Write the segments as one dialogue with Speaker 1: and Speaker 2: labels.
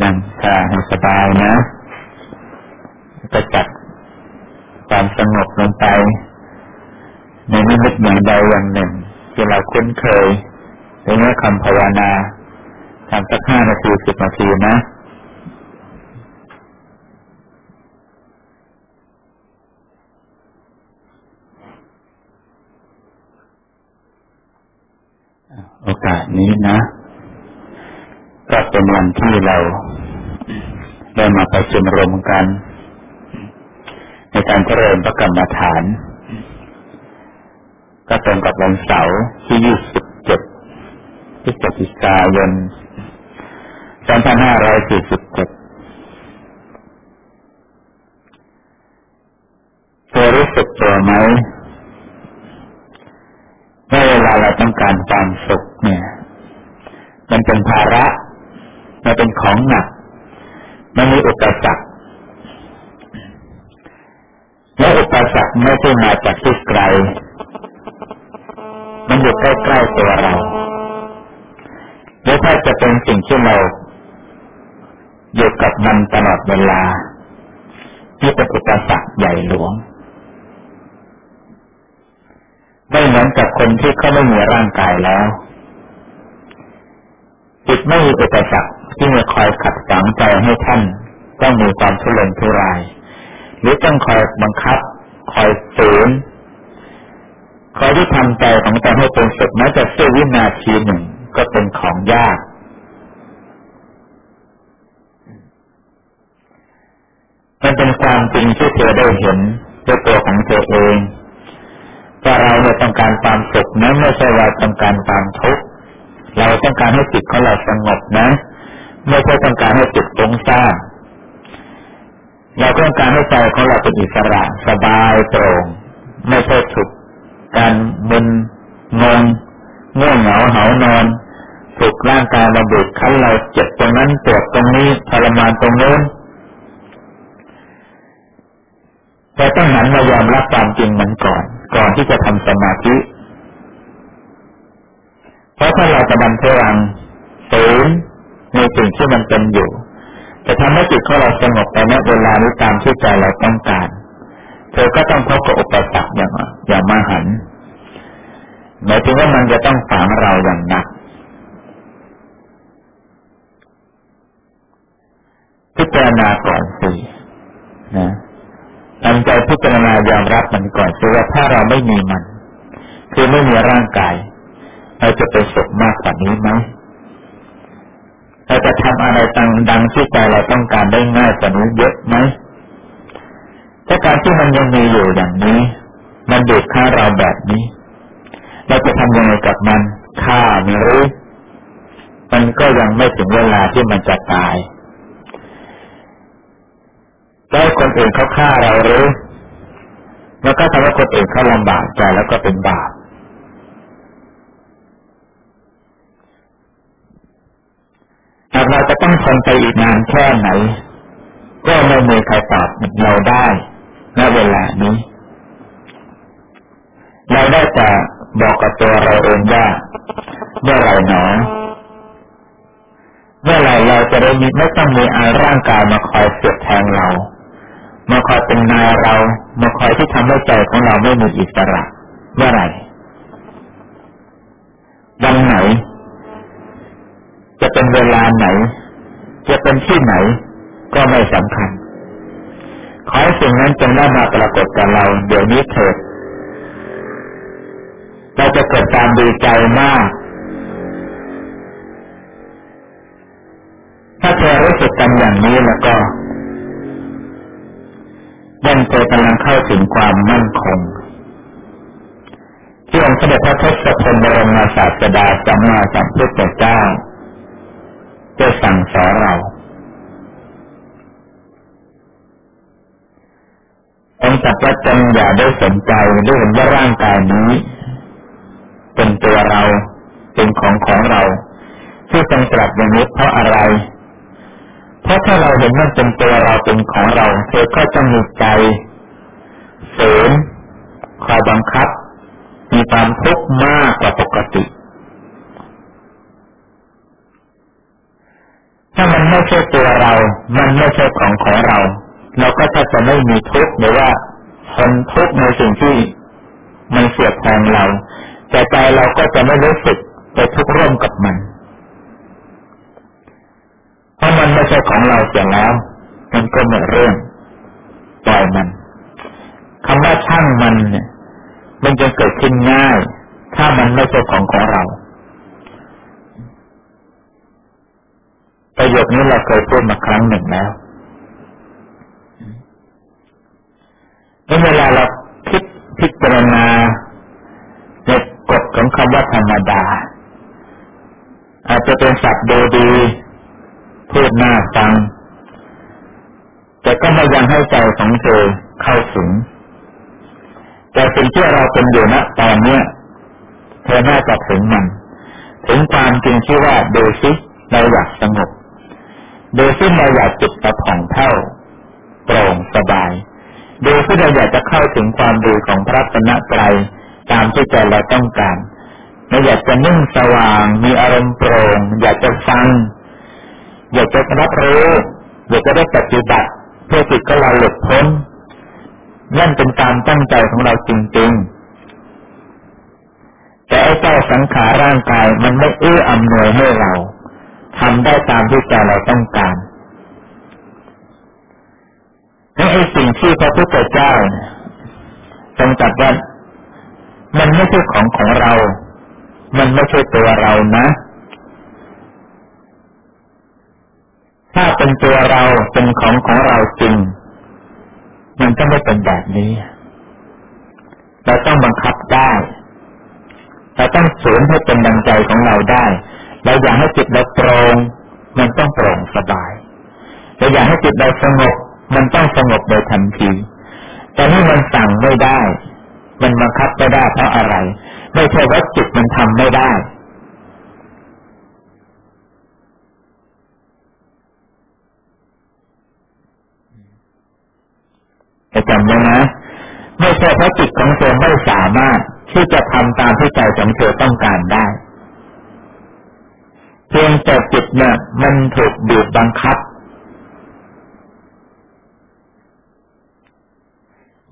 Speaker 1: นั่งชาให้สบายนะจะจัดความสงบลงไป ในนิมิตอย่างใดอย่างหนึ่ง ที่เราคุ้นเคยในเมื่อคำภาวนาทำสักห้านาทีสิบนาทีนะโอกาสนี้นะ ก็เป็นวันที่เราได้มาประชุมรวมกัน ในการเจริญพระกรรมฐาน ก็ตรงกับวันเสาร์ที่ 27พฤศจิกายน 2547เธอรู้สึกตัวไหมเมื่อเวลาเราต้องการความสุขเนี่ย มันเป็นภาระ มันเป็นของหนัก มันมีอุปสรรคและอุปสรรคไม่ใช่มาจากที่ไกล มันอยู่ใกล้ๆตัวเราหรือถ้าจะเป็นสิ่งที่เราอยู่กับมันตลอดเวลาที่เป็นอุปสรรคใหญ่หลวง ไม่เหมือนกับคนที่เขาไม่มีร่างกายแล้วจิตไม่มีอุปสรรค ที่จะคอยขัดฝังใจให้ท่านต้องมีความทุรนทุราย หรือต้องคอยบังคับ คอยฝืนคอยที่ทำใจของตนให้เป็นสุขแม้จะเสี้ยววินาทีหนึ่งก็เป็นของยาก มันเป็นความจริงที่เธอได้เห็นด้วยตัวของเธอเองว่าเราเนี่ยต้องการความสุขนะไม่ใช่ว่าต้องการความทุกข์เราต้องการให้จิตของเราสงบนะ ไม่ใช่ต้องการให้จิตฟุ้งซ่านเราต้องการให้ใจของเราเป็นอิสระสบายโปร่งไม่ใช่ถูกการมึนงงง่วงเหงาเหานอนถูกร่างกายเราบีบคั้นเราเจ็บตรงนั้นปวดตรงนี้ทรมานตรงนู้นแต่ต้องหันมายอมรับความจริงมันก่อน ก่อนที่จะทำสมาธิ เพราะถ้าเราจะบันเทรังฝืน ในสิ่งที่มันเป็นอยู่จะทำให้จิตของเราสงบไปในเวลานี้ตามที่ใจเราต้องการ เธอก็ต้องพบกับอุปสรรคอย่างอย่างมาหันหมายถึงว่ามันจะต้องฝังเราอย่างหนักพิจารณาก่อนสินะทำใจพิจารณายอมรับมันก่อนคือว่าถ้าเราไม่มีมัน คือไม่มีร่างกาย เราจะไปสุขมากกว่านี้ไหม เราจะทำอะไรตังดังที่ใจเราต้องการได้ง่ายกว่านี้เยอะไหมถ้าการที่มันยังมีอยู่อย่างนี้ มันเด็ดฆ่าเราแบบนี้ เราจะทำยังไงกับมันฆ่าหรือมันก็ยังไม่ถึงเวลาที่มันจะตายแล้วคนอื่นเขาฆ่าเราหรือแล้วก็ทำให้คนอื่นเขาลำบากใจแล้วก็เป็นบาปหากเราจะ ต้องทนไปอีกนานแค่ไหน ก็ไม่มีใครตอบเราได้ณเวลานี้ เราได้แต่บอกกับตัวเราเองว่าเมื่อไรหนอเมื่อไรเราจะได้มีไม่ต้องมีอาร่างกายมาคอยเสียดแทงเรามาคอยเป็นนายเรามาคอยที่ทำให้ใจของเราไม่มีอิสระเมื่อไหร่วันไหน จะเป็นเวลาไหน จะเป็นที่ไหนก็ไม่สำคัญ ขอให้สิ่งนั้นจงได้มาปรากฏกับเรา เดี๋ยวนี้เถิดเราจะเกิดความดีใจมาก ถ้าเธอรู้สึกกันอย่างนี้แล้วก็ย่อมเธอกำลังเข้าถึงความมั่นคง ที่องค์เสด็จพระทศพลบรมศาสดาสัมมาสัมพุทธเจ้า จะสั่งสอนเราองค์สัพพะจงอย่าได้สนใจด้วยเห็นว่าร่างกายนี้ เป็นตัวเราเป็นของของเราที่ทรงตรัสอย่างนี้เพราะอะไร เพราะถ้าเราเห็นมันเป็นตัวเราเป็นของเรา เธอก็จะมีใจเสริมคอยบังคับ มีความทุกข์มากกว่าปกติ ถ้ามันไม่ใช่ตัวเรา มันไม่ใช่ของของเรา เราก็จะจะไม่มีทุกข์หรือว่าทนทุกข์ในสิ่งที่มันเสียดแทงเรา แต่ใจเราก็จะไม่รู้สึกไปทุกข์ร่วมกับมัน เพราะมันไม่ใช่ของเราเสียแล้ว มันก็หมดเรื่องปล่อยมันคำว่าช่างมันเนี่ย มันจะเกิดขึ้นง่าย ถ้ามันไม่ใช่ของของเรา ประโยคนี้เราเคยพูดมาครั้งหนึ่งแล้วเวลาเราคิดพิจารณาในกฎของคำว่าธรรมดา อาจจะเป็นสัตว์ดูดี พูดหน้าฟัง แต่ก็ไม่ยังให้ใจของเธอเข้าถึงแต่สิ่งที่เราเป็นอยู่ณตอนนี้เธอน่าจะถึงมัน ถึงความจริงที่ว่าดูซิเราอยากสงบ ดูซิเราอยากจิตประผ่องเท่าโปร่งสบายดูที่เราอยากจะเข้าถึงความดีของพระสนะไตรตามที่ใจเราต้องการเราอยากจะนิ่งสว่าง มีอารมณ์โปร่ง อยากจะฟัง อยากจะรับรู้อยากจะได้ปฏิบัติ เพื่อจิตก็เราหลุดพ้นนั่นเป็นการตั้งใจของเราจริงๆ แต่ไอ้เจ้าสังขารร่างกายมันไม่เอื้ออำนวยให้เรา ทำได้ตามที่ใจเราต้องการและไอ้สิ่งที่พระพุทธเจ้าทรงตรัสว่ามันไม่ใช่ของของเรา มันไม่ใช่ตัวเรานะ ถ้าเป็นตัวเราเป็นของของเราจริง มันก็ไม่เป็นแบบนี้ เราต้องบังคับได้ เราต้องสูญให้เป็นดังใจของเราได้ เราอยากให้จิตเราตรงมันต้องโปร่งสบายเราอยากให้จิตเราสงบมันต้องสงบโดยทันที แต่นี่มันสั่งไม่ได้ มันบังคับไม่ได้เพราะอะไร ไม่ใช่ว่าจิตมันทำไม่ได้จำไว้นะไม่ใช่เพราะจิตของเธอไม่สามารถที่จะทำตามที่ใจของเธอต้องการได้ เพียงแต่จิตเนี่ย มันถูกบีบบังคับ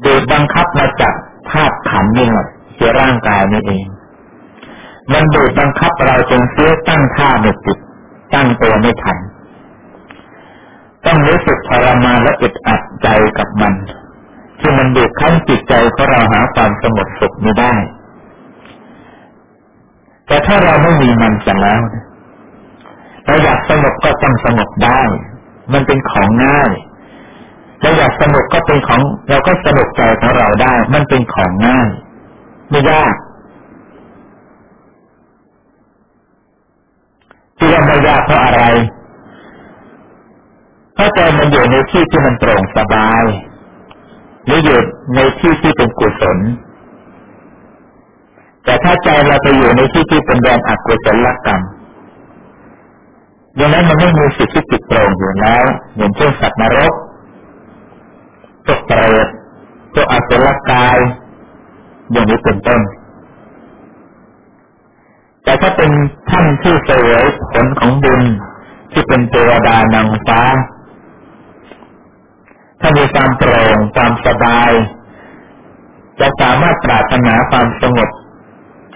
Speaker 1: ดูบังคับมาจากภาพขันนี่แหละคือร่างกายนี่เอง มันดูบังคับเราจนเสียตั้งท่าไม่ติดตั้งตัวไม่ทันต้องรู้สึกทรมานและอึดอัดใจกับมันที่มันดูขั้นจิตใจของเราหาความสงบสุขไม่ได้ แต่ถ้าเราไม่มีมันจะแล้ว เราอยากสงบก็ต้องสงบได้ มันเป็นของง่ายเราอยากสนุกก็เป็นของ เราก็สนุกใจของเราได้ มันเป็นของง่าย ไม่ยากที่ว่าไม่ยากเพราะอะไรเพราะใจมันอยู่ในที่ที่มันโปร่งสบายหรืออยู่ในที่ที่เป็นกุศล แต่ถ้าใจเราไปอยู่ในที่ที่เป็นแดนอกุศลกรรม อย่างนั้นมันไม่มีสิทธิ์ที่จิตโปร่งอยู่แล้วอย่างเช่นสัตว์นรกตัวเปรตตัวอัศรกาย อย่างนี้เป็นต้น แต่ถ้าเป็นท่านที่เสวยผลของบุญที่เป็นเทวดานางฟ้าถ้ามีความโปร่งความสบาย จะสามารถปรารถนาความสงบ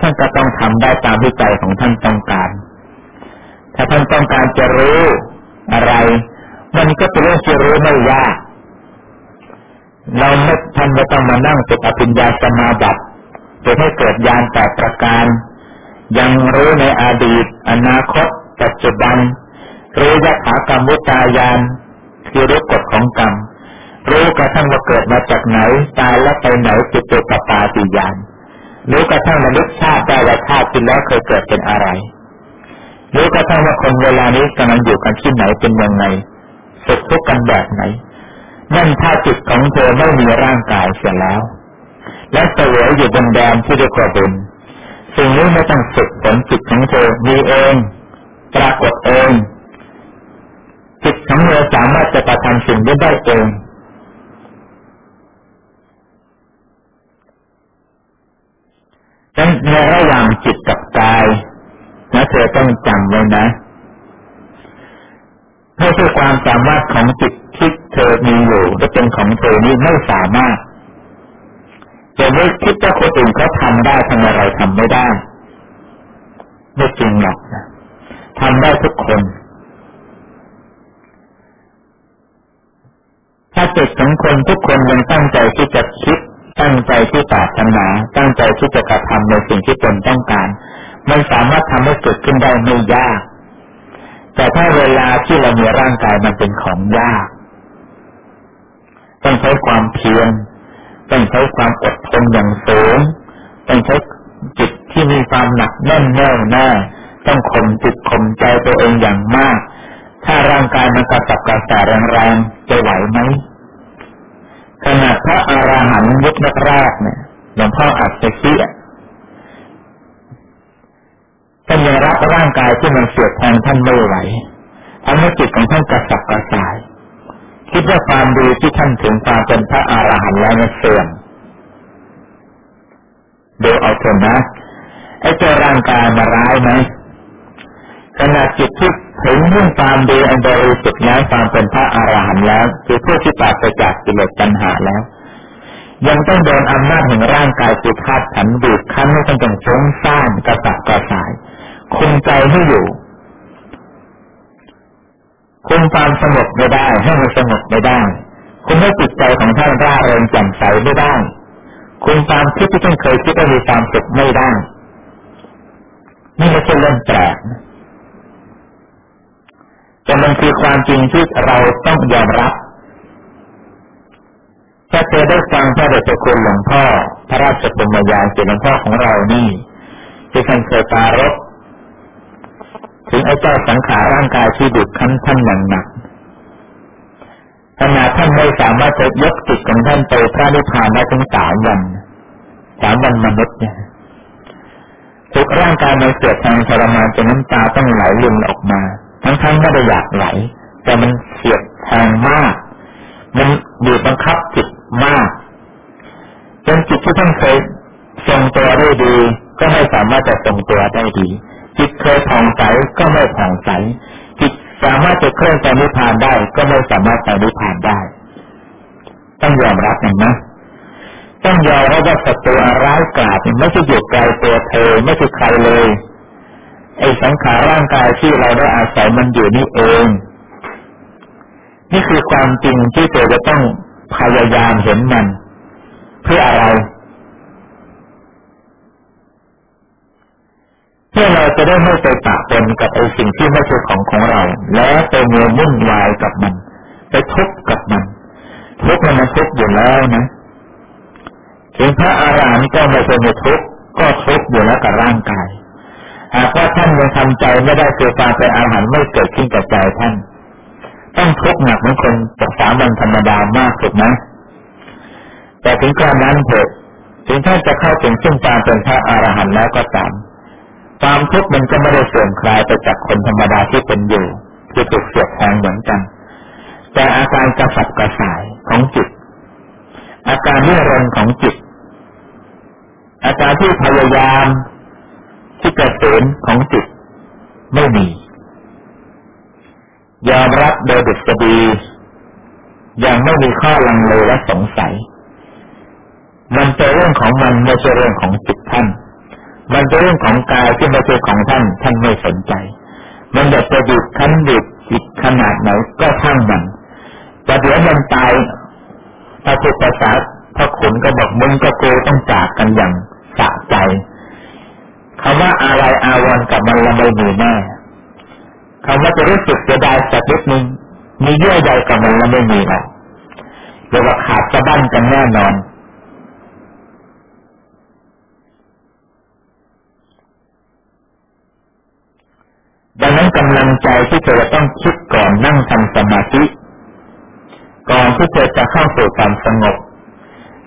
Speaker 1: ท่านก็ต้องทำได้ตามที่ใจของท่านต้องการ ถ้าท่านต้องการจะรู้อะไร มันก็เป็นเรื่องที่รู้ไม่ยากเราไม่ท่านไม่ต้องมานั่งฝึกอภิญญาสมาบัติจะให้เกิดญาณแต่ประการ ยังรู้ในอดีต อนาคต ปัจจุบัน รู้ยถากรรมวุตายานคือรู้กฎของกรรม รู้กระทั่งว่าเกิดมาจากไหน ตายแล้วไปไหนจิตเตปปาติยานรู้กระทั่งระลึกชาติได้ว่าชาติที่แล้วเคยเกิดเป็นอะไร หรู้กระทั่งว่าคนเวลานี้กำลังอยู่กันที่ไหนเป็นยังไงสุขทุกข์กันแบบไหน นั่นถ้าจิตของเธอไม่มีร่างกายเสียแล้ว และเสวยอยู่บนแดนที่เรียกว่าบุญสิ่งนี้ไม่ต้องฝึกฝนจิตของเธอมีเอง ปรากฏเองจิตของเธอสามารถจะประทำสิ่งนี้ได้เองดังในระหว่างจิตกับกาย นะเธอต้องจำไว้นะในไม่ใช่ความสามารถของจิตที่เธอมีอยู่และเป็นของเธอนี้ไม่สามารถจะไม่คิดว่าคนอื่นเขาทำได้ทำไมเราทำไม่ได้ไม่จริงหรอกนะทำได้ทุกคน ถ้าจิตของคนทุกคนยังตั้งใจที่จะคิด ตั้งใจที่ปรารถนา ตั้งใจที่จะกระทำในสิ่งที่ตนต้องการ มันสามารถทำให้เกิดขึ้นได้ไม่ยาก แต่ถ้าเวลาที่เรามีร่างกายมันเป็นของยาก ต้องใช้ความเพียร ต้องใช้ความอดทนอย่างสูง ต้องใช้จิตที่มีความหนักแน่นแน่วแน่ ต้องข่มจิตข่มใจตัวเองอย่างมาก ถ้าร่างกายมันกระสับกระส่ายแรงๆจะไหวไหมขณะพระอรหันต์ยุคแรกเนี่ยหลวงพ่ออัดเสีย ท่านยังรับร่างกายที่มันเสียดแทงท่านไม่ไหวทำให้จิตของท่านกระสับกระส่าย คิดว่าความดีที่ท่านถึงความเป็นพระอรหันต์แล้วเสื่อมดูเอาเถอะนะไอ้เจ้าร่างกายมาร้ายไหมขณะจิตที่ถึงมุ่งความดีอันบริสุทธิ์แล้วความเป็นพระอรหันต์แล้วคือผู้ที่ปราศจากกิเลสปัญหาแล้ว ยังต้องโดนอำนาจแห่งร่างกายจิตธาตุขันบีบคั้นให้ต้องต้องฟุ้งซ่านกระสับกระส่าย คุมใจให้อยู่คุมความสงบไม่ได้ ให้มันสงบไม่ได้คุมให้จิตใจของท่านร่าเริงแจ่มใสไม่ได้คุมความคิดที่ท่านเคยคิดว่ามีความสุขไม่ได้นี่ไม่ใช่เรื่องแปลกแต่มันคือความจริงที่เราต้องยอมรับถ้าเธอได้ฟังพระเดชคุณหลวงพ่อ พระราชบุญญาจิตหลวงพ่อของเรานี่ที่ท่านเคยปารบ ถึงไอ้เจ้าสังขารร่างกายที่ดุดคั้นท่านหนักหนักขนาดท่านไม่สามารถจะยกจิตของท่านไปพระนิพพานได้ถึงสามวันสามวันมนุษย์เนี่ยถูกร่างกายมันเสียดแทงทรมานจนน้ำตาต้องไหลลึงออกมาทั้งๆไม่ได้อยากไหล แต่มันเสียดแทงมาก มันบีบบังคับจิตมากจนจิตที่ท่านเคยทรงตัวได้ดี ก็ไม่สามารถจะทรงตัวได้ดี จิตเคยผ่องใสก็ไม่ผ่องใสจิตสามารถจะเคลื่อนไปนิพพานได้ ก็ไม่สามารถไปนิพพานได้ ต้องยอมรับนะนะต้องยอมรับว่าศัตรูร้ายกาจไม่ใช่อยู่ไกลตัวเธอไม่ใช่ใครเลยไอ้สังขารร่างกายที่เราได้อาศัยมันอยู่นี่เอง นี่คือความจริงที่เธอจะต้องพยายามเห็นมัน เพื่ออะไร เพื่อเราจะได้ไม่ไปปะปนกับไอ้สิ่งที่ไม่ใช่ของของเรา แล้วไปมือมุ่นวายกับมัน ไปทุกข์กับมันทุกข์มันมันทุกข์อยู่แล้วนะถึงพระอารหันต์ก็ไม่เป็นทุกข์ก็ทุกข์อยู่แล้วกับร่างกายหากว่าท่านยังทำใจไม่ได้คือการเป็นอาหารไม่เกิดขึ้นกับใจท่าน ต้องทุกข์หนักเหมือนคนปกษาบันธรรมดามากสุดนะแต่ถึงกรนั้นเถิดถึงท่านจะเข้าถึงซึ่งการเป็นพระอรหันต์แล้วก็ตาม ความทุกข์มันก็ไม่ได้เสื่อมคลายไปจากคนธรรมดาที่เป็นอยู่ที่ถูกเสียบแทงเหมือนกัน แต่อาการกระสับกระส่ายของจิต อาการเรื่อรนของจิต อาการที่พยายามที่กระเสนของจิตไม่มี ยอมรับโดยดุษฎียังไม่มีข้อลังเลและสงสัย มันเป็นเรื่องของมันไม่ใช่เรื่องของจิตท่าน มันเป็นเรื่องของกายที่ไม่ใช่ของท่าน ท่านไม่สนใจ มันอยากจะดุดขันดุดจิตขนาดไหนก็ช่างมันแต่เดี๋ยวมันตายพระพุทธศาสพระขุนก็บอกมึงก็กูต้องจากกันอย่างสะใจคำว่าอะไรอาวรกับมันละไม่มีแน่คำว่าจะรู้สึกจะได้สักนิดนึงมีเยื่อใยกับมันละไม่มีหรอกเรียกว่าขาดสะบั้นกันแน่นอน ดังนั้นกำลังใจที่เธอจะต้องคิดก่อนนั่งทำสมาธิ ก่อนที่เธอจะเข้าสู่ความสงบ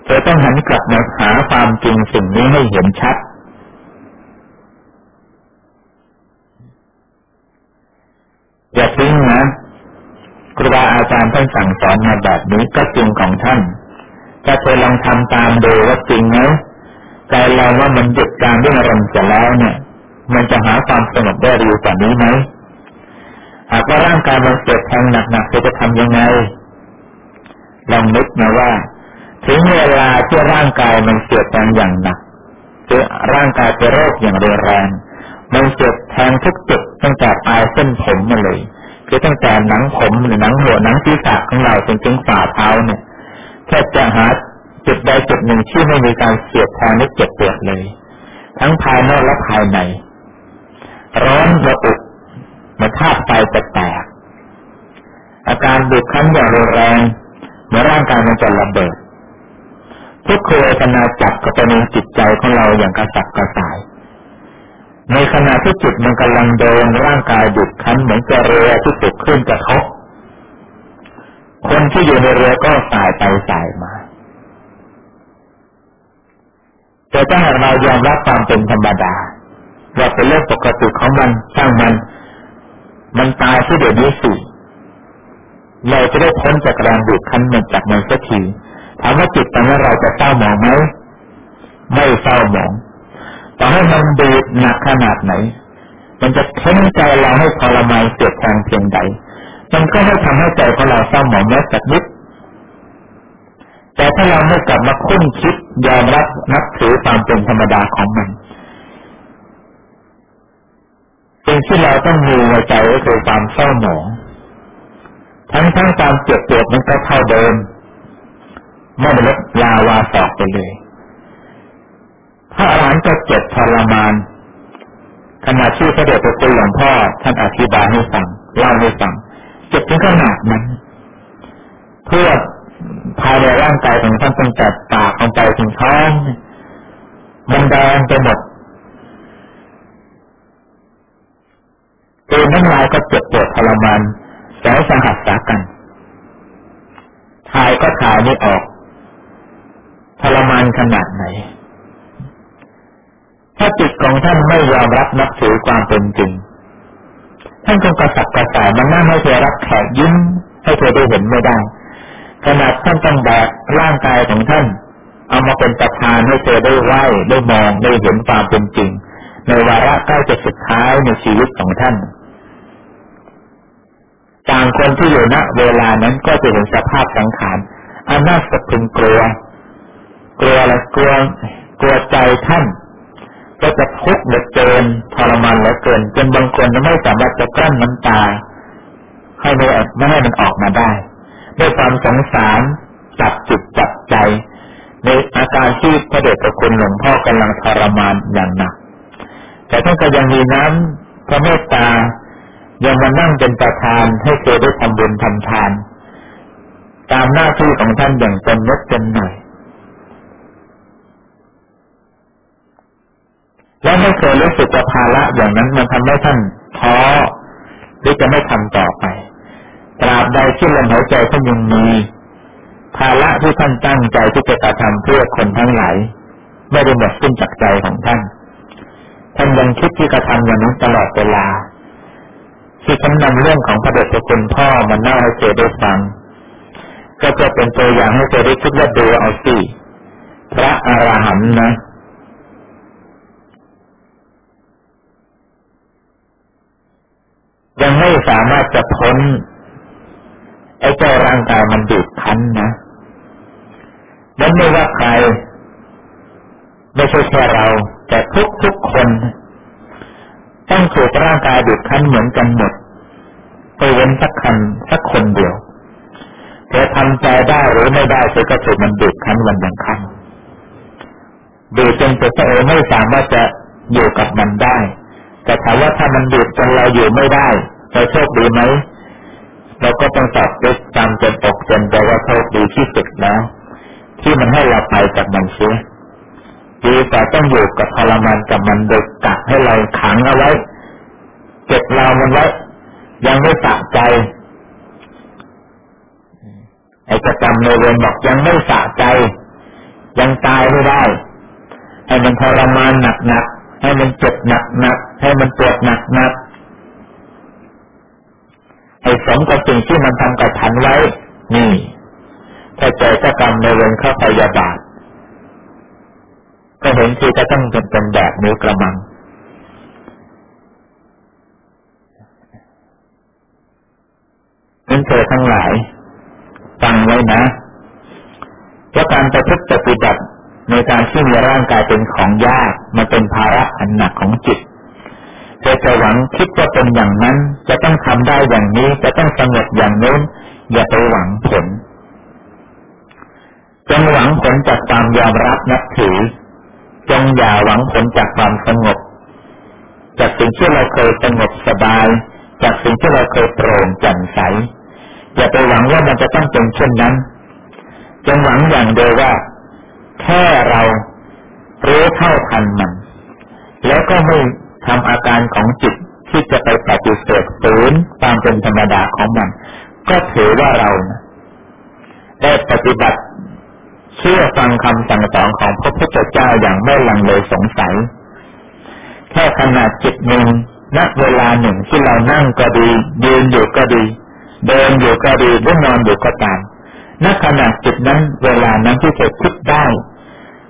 Speaker 1: เธอต้องหันกลับมาหาความจริงสิ่งนี้ให้เห็นชัด อย่าทิ้งนะครูบาอาจารย์ท่านสั่งสอนมาแบบนี้ก็จริงของท่านถ้าเธอลองทำตามดูว่าจริงไหมใจเราว่ามันหยุดการเรื่องอารมณ์เสร็จแล้วเนี่ย มันจะหาความสงบได้เร็วกว่านี้ไหมหากว่าร่างกายมันเสียดแทงหนักๆจะทำยังไงลองนึกนะว่า ถึงเวลาที่ร่างกายมันเสียดแทงอย่างหนักคือร่างกายเป็นโรคอย่างรุนแรง มันเสียดแทงทุกจุดตั้งแต่ปลายเส้นผมมาเลยคือตั้งแต่หนังผมหรือหนังหัวหนังศีรษะของเราจนถึงฝ่าเท้าเนี่ยแทบจะหาจุดใดจุดหนึ่งที่ไม่มีการเสียดแทงและเจ็บปวดเลย ทั้งภายนอกและภายใน ร้อนระอุมือนธาตุไฟจะแตกอาการบีบคั้นอย่างรุนแรงเมื่อร่างกายมันจะระเบิดทุกขเวทนาจับกับไปในจิตใจของเราอย่างกระสับกระส่าย ในขณะที่จิตมันกำลังโดนร่างกายดุดคั้นเหมือนจะเรือที่ตกขึ้นกระทบคนที่อยู่ในเรือก็สายไปสายมาแต่ถ้าหากเรายอมรับความเป็นธรรมดา ว่าเป็นเรื่องปกติของมันช่างมัน มันตายที่เดี๋ยวนี้สิเราจะได้พ้นจากแรงดูดคั้นมันจากมันสักทีถามว่าจิตตอนนั้เราจะเศร้าหมองไหมไม่เศร้าหมองต่อให้มันดูดหนักขนาดไหน มันจะเค้นใจเราให้ทรมานเสียดแทงเพียงใด มันก็ไม่ทำให้ใจของเราเศร้าหมองแม้สักนิดแต่ถ้าเราไม่กลับมาคุ้นคิดยอมรับนับถือตามเป็นธรรมดาของมันสิ่ง ที่เราต้องมีในใจก็คือความเศร้าหมอง ทั้งทั้งความเจ็บปวดมันก็เท่าเดิมไม่ได้ลดลาวาสอกไปเลยพระอรหันต์จะเจ็บทรมานขณะที่พระเดชพระคุณหลวงพ่อท่านอธิบายให้ฟังเล่าให้ฟังเจ็บถึงขนาดนั้น เพื่อภายในร่างกายของท่านตั้งแต่ปากลงไปถึงท้องมันแดงไปหมด ตัวน้ำลายก็เจ็บปวดทรมานแสนสาหัสสากันถ่ายก็ถ่ายไม่ออกทรมานขนาดไหน ถ้าจิตของท่านไม่ยอมรับนับถือความเป็นจริง ท่านคงกระสับกระส่ายมันนั่งให้เธอรับแขกยิ้มให้เธอได้เห็นไม่ได้ขนาดท่านต้องแบกร่างกายของท่าน เอามาเป็นประธานให้เธอได้ไหวได้มองได้เห็นความเป็นจริง ในวาระใกล้จะสุดท้ายในชีวิตของท่าน ต่างคนที่อยู่ณเวลานั้นก็จะเห็นสภาพสังขารอันน่าสะพรึงกลัว กลัวอะกลัวกลัวใจท่าน ก็จะทุกข์เหลือเกินทรมานเหลือเกินจนบางคนจะไม่สามารถจะกลั้นน้ำตาให้ไม่ไม่ให้มันออกมาได้ด้วยความสงสารจับจิตจับใจ ในอาการที่พระเดชพระคุณหลวงพ่อกำลังทรมานอย่างหนัก แต่ท่านก็ยังมีน้ำพระเมตตา ยังมานั่งเป็นประธานให้เธอได้ทำบุญทำทาน ตามหน้าที่ของท่านอย่างเต็มยศเต็มหน่อยแล้วไม่เคยรู้สึกว่าภาระอย่างนั้นมันทำให้ท่านท้อหรือจะไม่ทำต่อไป ตราบใดที่ลมหายใจท่านยังมี ภาระที่ท่านตั้งใจที่จะกระทำเพื่อคนทั้งหลายไม่ได้หมดสิ้นจากใจของท่าน ท่านยังคิดที่กระทำอย่างนั้นตลอดเวลา ที่ท่านนำเรื่องของพระเดชพระคุณพ่อมาเล่าให้เจได้ฟัง ก็จะเป็นตัวอย่างให้เจได้คิดว่าดูเอาสิพระอรหันต์นะยังไม่สามารถจะพ้นไอ้เจ้าร่างกายมันดุดคั้นนะนั้นไม่ว่าใคร ไม่ใช่แค่เรา แต่ทุกทุกคน ต้องถูกร่างกายดุดคั้นเหมือนกันหมดไปเว้นสักคันสักคนเดียวเธอทำใจได้หรือไม่ได้เธอก็ถูกมันดุดคั้นวันยังคันดูจนตัวเองไม่สามารถจะอยู่กับมันได้ แต่ถามว่าถ้ามันดุดจนเราอยู่ไม่ได้เราโชคดีไหมเราก็ต้องตอบด้วยจำจนตกจนใจว่าโชคดีที่สุดแล้วที่มันให้เราไปจากมันเสีย ดีกว่าต้องอยู่กับทรมานกับมันโดยกักให้เราขังเอาไว้เก็บเรามันไว้ ยังไม่สะใจไอ้ประจำในเรือนบอกยังไม่สะใจ ยังตายไม่ได้ให้มันทรมานหนักๆให้มันเจ็บหนักๆให้มันปวดหนักๆไอ้สมกับสิ่งที่มันทำกับฉันไว้ นี่ถ้าเจอเจ้ากรรมในเวรเข้าไปยาบาท ก็เห็นที่จะต้องเป็นเป็นแบบนิ้วกระมังเจอกันทั้งหลายฟังไว้นะว่าการประพฤติปฏิบัติในการที่มีร่างกายเป็นของยากมันเป็นภาระอันหนักของจิตจะจะหวังคิดว่าเป็นอย่างนั้น จะต้องทำได้อย่างนี้ จะต้องสงบอย่างโน้น อย่าไปหวังผลจงหวังผลจากความยอมรับนับถือ จงอย่าหวังผลจากความสงบ จากสิ่งที่เราเคยสงบสบาย จากสิ่งที่เราเคยโปร่งแจ่มใส อย่าไปหวังว่ามันจะต้องเป็นเช่นนั้น จงหวังอย่างเดียวว่า แค่เรารู้เท่าทันมัน แล้วก็ไม่ทำอาการของจิตที่จะไปปฏิเสธฝืนตามเป็นธรรมดาของมัน ก็ถือว่าเรา ได้ปฏิบัติ เชื่อฟังคำสั่งสอนของพระพุทธเจ้าอย่างไม่ลังเลสงสัย แค่ขนาดจิตหนึ่งณเวลาหนึ่งที่เรานั่งก็ดียืนอยู่ก็ดี เดินอยู่ก็ดีหรือนอนอยู่ก็ตามณขณะจิตนั้นเวลานั้นที่เธอคิดได้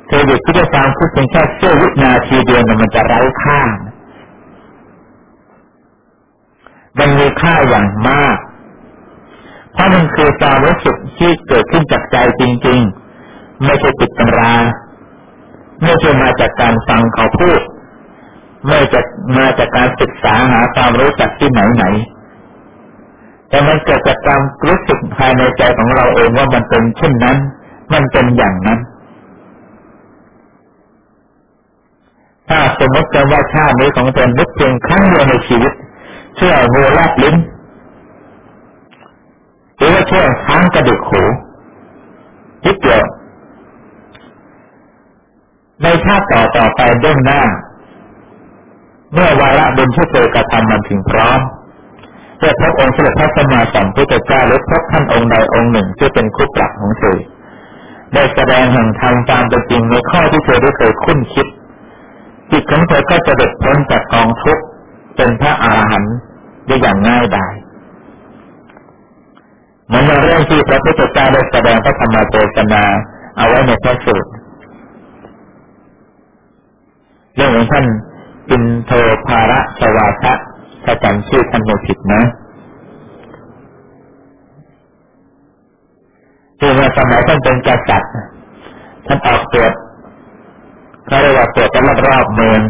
Speaker 1: เธอหยุดคิดได้ตามคิดเพียงแค่เสี้ยววินาทีเดียวมันจะไร้ค่ามันมีค่าอย่างมาก เพราะมันคือความรู้สึกที่เกิดขึ้นจากใจจริง ๆ ไม่ใช่ติดตำรา ไม่ใช่มาจากการฟังเขาพูด ไม่จะมาจากการศึกษาหาความรู้จากที่ไหนไหน แต่มันเกิดจากความรู้สึกภายในใจของเราเองว่ามันเป็นเช่นนั้น มันเป็นอย่างนั้นถ้าสมมติว่าชาตินี้ของตนนึกเพียงครั้งเดียวในชีวิต เชื่องูลาดลิ้นหรือว่าเชื่อช้างกระดิกหูทิดเดียว ในชาติต่อต่อไปเบื้องหน้า เมื่อวาระบุญที่เคยกระทำมันถึงพร้อมเพื่อพบองค์สมเด็จพระสัมมาสัมพุทธเจ้าหรือพบท่านองค์ใดองค์หนึ่งที่เป็นคู่ปรับของเธอได้แสดงแห่งธรรมตามเป็นจริงในข้อที่เธอได้เคยคุ้นคิดจิตของเธอก็จะเด็ดพ้นจากกองทุกข์เป็นพระอาหารหันต์ได้อย่างง่ายดายเหมือนเรื่องที่พระพุทธเจ้าได้แสดงพระธรรมเทศนาเอาไว้ในพระสูตร เรื่องของท่านอินโทภาระสวาทะถ้าจำชื่อท่านไม่ผิดนะคือในสมัยท่านเป็นกษัตริย์ท่านออกตรวจเขาเรียกว่าตรวจกันรอบๆเมือง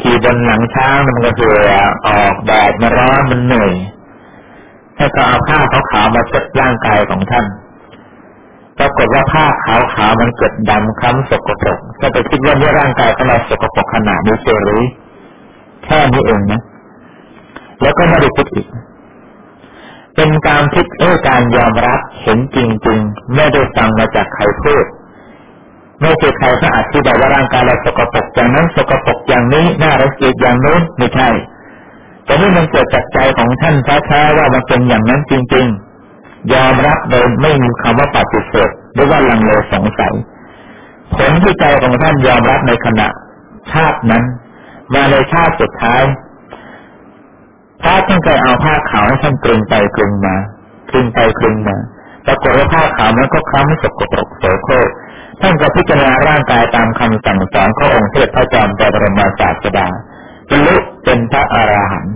Speaker 1: ขี่บนหลังช้างมันก็เหือออกแดดมาร้อนมันเหนื่อยท่านก็เอาผ้าขาวๆมาเช็ดร่างกายของท่าน ฏว่าผ้าขาวๆมันเกิดดำคล้ำสกปรกก็ไปคิดว่าเนี่ยร่างกายของเราสกปรกขนาดนี้เฉยแค่นี้เองนะ แล้วก็ไม่ได้คิดอีก เป็นการคิดเอ้การยอมรับเห็นจริงๆไม่ได้ฟังมาจากใครพูดไม่ใช่ใครก็อธิบายว่าร่างกายเราสกปรกอย่างนั้นสกปรกอย่างนี้น่ารังเกียจอย่างโน้นไม่ใช่แต่นี่มันเกิดจากใจของท่านแท้ๆว่ามันเป็นอย่างนั้นจริง ๆ ยอมรับโดยไม่มีคำว่าปฏิเสธหรือว่าลังเลสงสัย ผลที่ใจของท่านยอมรับในขณะ ชาตินั้น มาในชาติสุดท้ายพระท่านเคยเอาผ้าขาวให้ท่านกลึงไปกลึงมาคลึงไปคลึงมาปรากฏว่าผ้าขาวนั้นก็คล้ำสกปรกโสโครกท่านก็พิจารณาร่างกายตามคำสั่งสอนขององค์เทพพระจอมไตรบรมศาสดาบรรลุเป็นพระอรหันต์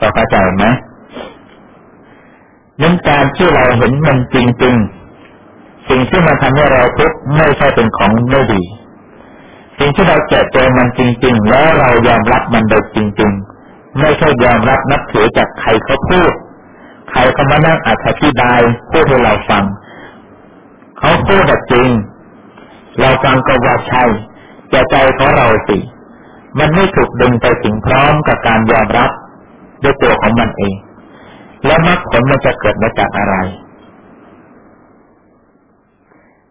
Speaker 1: ต่อเข้าใจไหมนั้นการที่เราเห็นมันจริงๆ สิ่งที่มันทำให้เราทุกข์ไม่ใช่เป็นของไม่ดี สิ่งที่เราเจอเจอมันจริง ๆ แล้วเรายอมรับมันโดยจริง ๆ ไม่ใช่ยอมรับนับถือจากใครเขาพูด ใครเขามานั่งอธิบายพูดให้เราฟัง เขาพูดแบบจริง เราฟังก็ว่าใช่แต่ใจของเราสิ มันไม่ถูกดึงไปถึงพร้อมกับการยอมรับ ด้วยตัวของมันเอง แล้วมรรคผลมันจะเกิดมาจากอะไร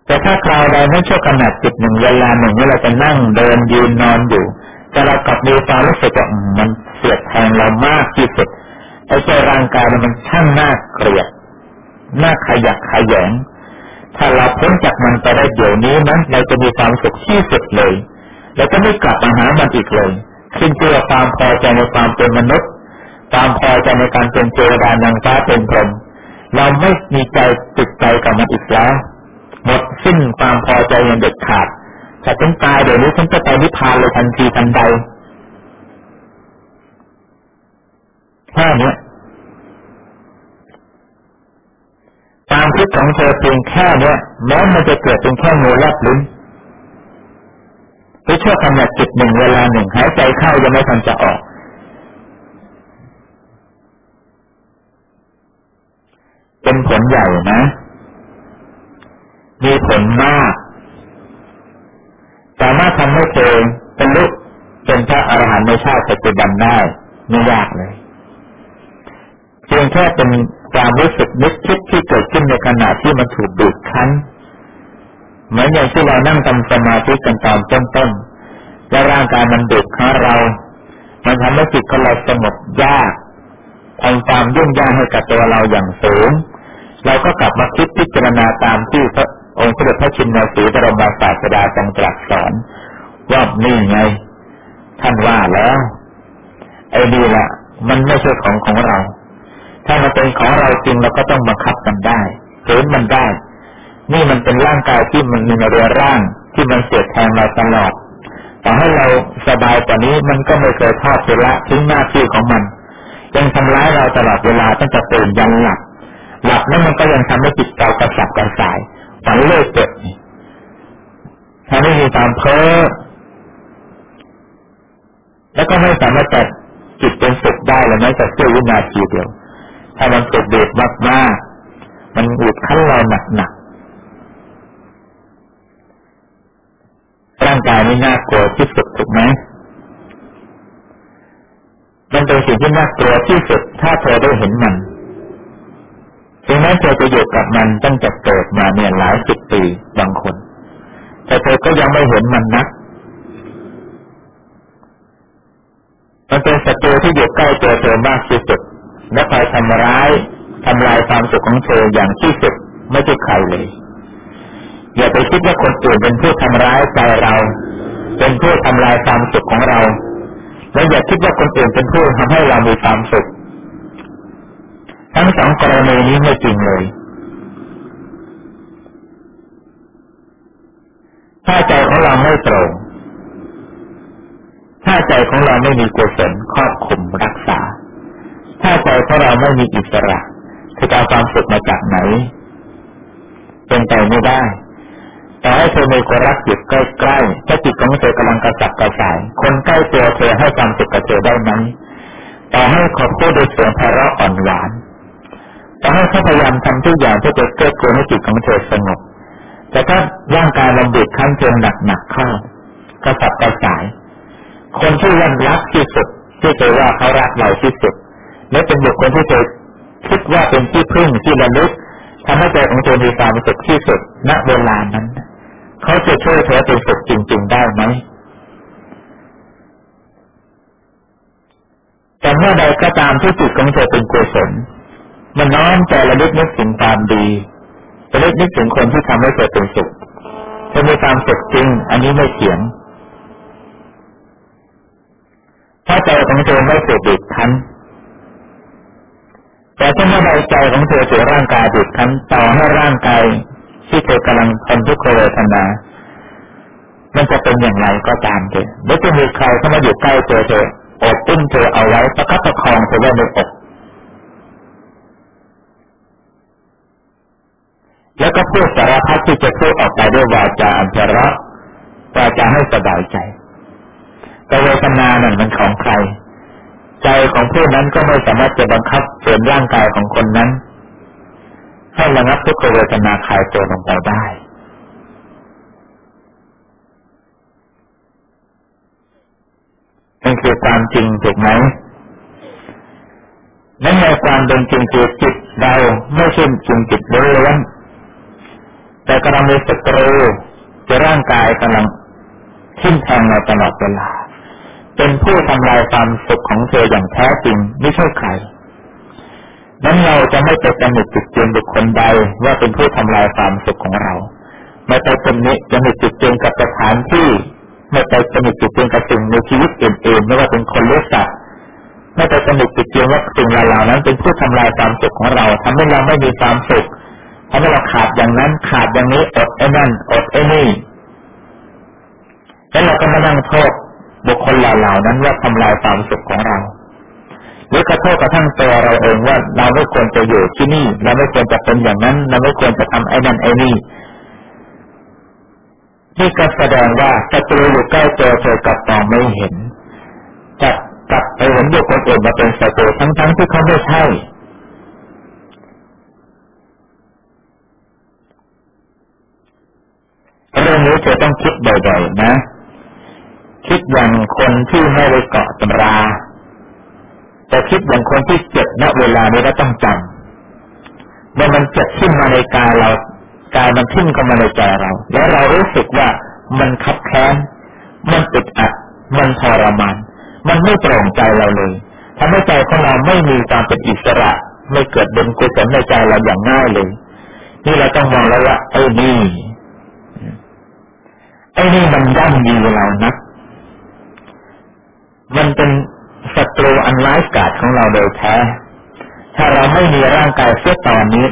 Speaker 1: แต่ถ้าคราวใดไม่ชั่วขนาดจิตหนึ่งเวลาหนึ่งเราจะนั่งเดินยืนนอนอยู่ แต่เรากลับมีความรู้สึกว่ามันเสียดแทงเรามากที่สุดไอ้ใจร่างกายมันช่างน่าเกลียดน่าขยักขยง ถ้าเราพ้นจากมันไปได้เดี๋ยวนี้นั้นเราจะมีความสุขที่สุดเลยเราจะไม่กลับมาหามันอีกเลยขึ้นเพื่อความพอใจในความเป็นมนุษย์ ความพอใจในการเป็นเจดานางฟ้าเป็นพรหมเราไม่มีใจติดใจกับมันอีกแล้ว หมดสิ้นความพอใจอย่างเด็ดขาดถ้าฉันตายเดี๋ยวนี้ฉันจะไปนิพพานเลยทันทีทันใดแค่นี้ความคิดของเธอเพียงแค่เนี้ยแม้มันจะเกิดเป็นแค่งูแลบลิ้นหรือชั่วขณะจิตหนึ่งเวลาหนึ่งหายใจเข้ายังไม่ทันจะออก เป็นผลใหญ่นะ มีผลมากสามารถทำให้เธอเป็นลูกเป็นพระอรหันต์ในชาติปัจจุบันได้ไม่ยากเลยเพียงแค่เป็นความรู้สึกนึกคิดที่เกิดขึ้นในขณะที่มันถูกดูดคั้นเหมือนอย่างที่เรานั่งทำสมาธิกันตอนต้นๆแล้วร่างกายมันดูดค้าเรา มันทำให้จิตของเราสงบยากทำความยุ่งยากให้กับตัวเราอย่างสูง เราก็กลับมาคิดพิจารณาตามที่พระองค์พระเดชพระชินสีบรมศาสดาทรงตรัสสอนว่านี่ไง ท่านว่าแล้วไอ้ดีละมันไม่ใช่ของของเรา ถ้ามันเป็นของเราจริงเราก็ต้องบังคับมันได้ฝืนมันได้ นี่มันเป็นร่างกายที่มันมีเรือร่างที่มันเสียดแทงเราตลอดต่อให้เราสบายกว่านี้มันก็ไม่เคยทอดเละทิ้งหน้าที่ของมัน ยังทำร้ายเราตลอดเวลาตั้งแต่ตื่นยันหลับ หลับแล้วมันก็ยังทำให้จิตเรากระสับกระส่ายฝันเลิกเกิดทำให้มีความเพ้อแล้วก็ไม่สามารถจัดจิตเป็นสุขได้เลยแม้แต่เสี้ยววินาทีเดียว ถ้ามันถูกบีบมากๆ มันบีบขั้นเราหนักๆร่างกายนี่น่ากลัวที่สุดถูกไหมมันเป็นสิ่งที่น่ากลัวที่สุดถ้าเธอได้เห็นมัน ถึงแม้เธอจะอยู่กับมันตั้งแต่เกิดมาเนี่ยหลายสิบปีบางคน แต่เธอก็ยังไม่เห็นมันนะมันเป็นศัตรูที่อยู่ใกล้ตัวเธอมากที่สุดและคอยทำร้ายทำลายความสุขของเธออย่างที่สุดไม่ใช่ใครเลย อย่าไปคิดว่าคนอื่นเป็นผู้ทำร้ายใจเรา เป็นผู้ทำลายความสุขของเรา และอย่าคิดว่าคนอื่นเป็นผู้ทำให้เรามีความสุข ทั้งสองกรณีนี้ไม่จริงเลย ถ้าใจของเราไม่ตรง ถ้าใจของเราไม่มีกุศลครอบคุมรักษา ถ้าใจของเราไม่มีอิสระจะเอาความสุขมาจากไหน เป็นไปไม่ได้ แต่ให้เธอมีคนรักจิตใกล้ๆถ้าจิตของเธอกำลังกระสับกระส่าย คนใกล้ตัวเธอให้ความสุขกับเธอได้ไหมแต่ให้ขอพูดด้วยเสียงไพเราะอ่อนหวาน ต่ให้เขาพยายามทำทุกอย่างเพื่อจะเกิดกลัวให้จิตของเธอสงบ แต่ถ้าร่างกายลำบิดขั้นเชิงหนักเข้ากระสับกระส่าย คนที่รันรักที่สุดที่เธอว่าเขารักเราที่สุด และเป็นบุคคลที่เธอคิดว่าเป็นที่พึ่งที่ระลึกทำให้ใจของเธอมีความสุขที่สุดณเวลานั้น เขาจะช่วยเธอเป็นสุขจริง ๆ ได้ไหมแต่เมื่อใดก็ตามที่จิตของเธอเป็นกุศล มันน้อมใจระลึกนึกถึงความดีระลึกนึกถึงคนที่ทำให้เธอเป็นสุขเธอมีความสุขจริง อันนี้ไม่เถียง ถ้าใจของเธอไม่ถูกบิดคั้น แต่ถ้าเมื่อใดใจของเธอถูกร่างกายบีบคั้นต่อให้ร่างกายที่เธอกำลังทนทุกขเวทนา มันจะเป็นอย่างไรก็ตามเถอะไม่จะมีใครเข้ามาอยู่ใกล้เธอเธออดตุ้นเธอเอาไว้ประคับประคองเธอไว้ในอก แล้วก็พูดสารพัดที่จะพูดออกไปด้วยวาจาอันเพราะวาจาให้สบายใจ แต่เวทนานั่นมันของใคร ใจของผู้นั้นก็ไม่สามารถจะบังคับเสื่อมร่างกายของคนนั้นให้ระงับทุกขเวทนาคลายตัวลงไปได้นั่นคือความจริงถูกไหมนั่นในความเป็นจริงคือจิตเราไม่ใช่จริงจิตล้วน แต่กำลังมีศัตรูจะร่างกายกำลังทิ้มแทงเราตลอดเวลา เป็นผู้ทำลายความสุขของเธออย่างแท้จริงไม่ใช่ใครนั้นเราจะไม่ไปตำหนิจิตเจนบุคคลใดว่าเป็นผู้ทำลายความสุขของเรา ไม่ไปตำหนิจะมีจิตเจนกับสถานที่ ไม่ไปตำหนิจิตเจนกับสิ่งในชีวิตอื่นๆไม่ว่าเป็นคนหรือสัตว์ไม่ไปตำหนิจิตเจนว่าสิ่งเหล่านั้นเป็นผู้ทำลายความสุขของเราทำให้เราไม่มีความสุข ทำให้เราขาดอย่างนั้นขาดอย่างนี้อดไอ้นั่นอดไอ้นี่แล้วเราก็มานั่งโทษบุคคลเหล่านั้นว่าทำลายความสุขของเราหรือกระทบกระทั่งตัวเราเองว่าเราไม่ควรจะอยู่ที่นี่ เราไม่ควรจะเป็นอย่างนั้น เราไม่ควรจะทำไอ้นั่นไอ้นี่ที่ก็แสดงว่าศัตรูอยู่ใกล้ตัวเธอกับมองไม่เห็นจับกลับไปเห็นบุคคลอื่นมาเป็นศัตรูทั้งๆที่เขาไม่ใช่เรื่องนี้เธอต้องคิดบ่อยๆนะ คิดอย่างคนที่ไม่ได้เกาะตำรา แต่คิดอย่างคนที่เจ็บณเวลานี้ก็ต้องจำเมื่อมันเจ็บขึ้นมาในกายเรากายมันขึ้นเข้ามาในใจเรา แล้วเรารู้สึกว่ามันคับแค้นมันอึดอัด มันทรมาน มันไม่ตรงใจเราเลยทำให้ใจของเราไม่มีความเป็นอิสระ ไม่เกิดเป็นกุศลในใจเราอย่างง่ายเลย นี่เราต้องมองแล้วว่าไอ้นี่ ไอ้นี่มันย่ำยีเรานะมันเป็นศัตรูอันร้ายกาจของเราโดยแท้ ถ้าเราไม่มีร่างกายเสียตอนนี้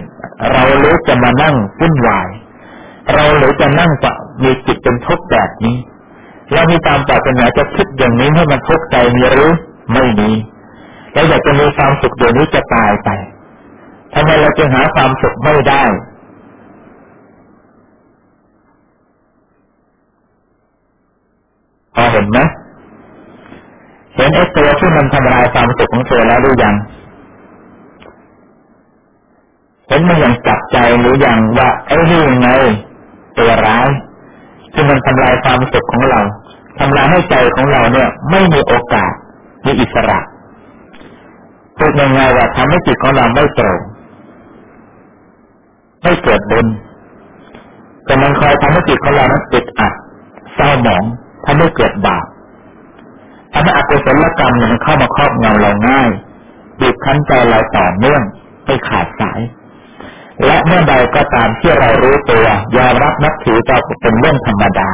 Speaker 1: เราหรือจะมานั่งวุ่นวาย เราหรือจะนั่งจะมีจิตเป็นทุกข์แบบนี้ แล้วมีตามปรารถนาจะคิดอย่างนี้ให้มันทุกข์ใจมีหรือไม่มีแล้วอยากจะมีความสุขเดี๋ยวนี้จะตายไปทำไมเราจะหาความสุขไม่ได้ พอเห็นไหมเห็นไอ้ตัวที่มันทำลายความสุขของเธอแล้วหรือยัง เห็นมันอย่างจับใจหรือยังว่าไอ้นี่ยังไงตัวร้ายที่มันทำลายความสุขของเราทำลายให้ใจของเราเนี่ย ไม่มีโอกาสมีอิสระพูดยังไงว่าทำให้จิตของเราไม่โตรงไม่เกิดบุญแต่มันคอยทำให้จิตของเรานั้นติดอัดเศร้าหมอง ทำให้เกิดบาปทำให้อกุศลกรรมมันเข้ามาครอบงำเราง่ายบีบคั้นใจเราต่อเนื่องไม่ขาดสาย และเมื่อใดก็ตามที่เรารู้ตัวยอมรับนับถือต่อเป็นเรื่องธรรมดา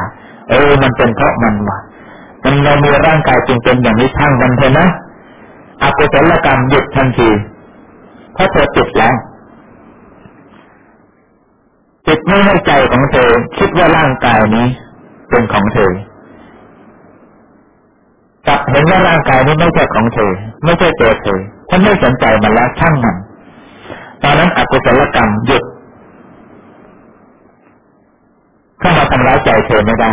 Speaker 1: เออ มันเป็นเพราะมันวะมันเรามีร่างกายจึงเป็นอย่างนี้ทั้งมันเถอะนะอกุศลกรรมหยุดทันทีเพราะเธอติดแล้วจิตไม่ให้ใจของเธอคิดว่าร่างกายนี้เป็นของเธอ กับเห็นว่าร่างกายนี้ไม่ใช่ของเธอ ไม่ใช่ตัวเธอฉันไม่สนใจมันแล้วช่างมันตอนนั้นอกุศลกรรมหยุดเข้ามาทำร้ายใจเธอไม่ได้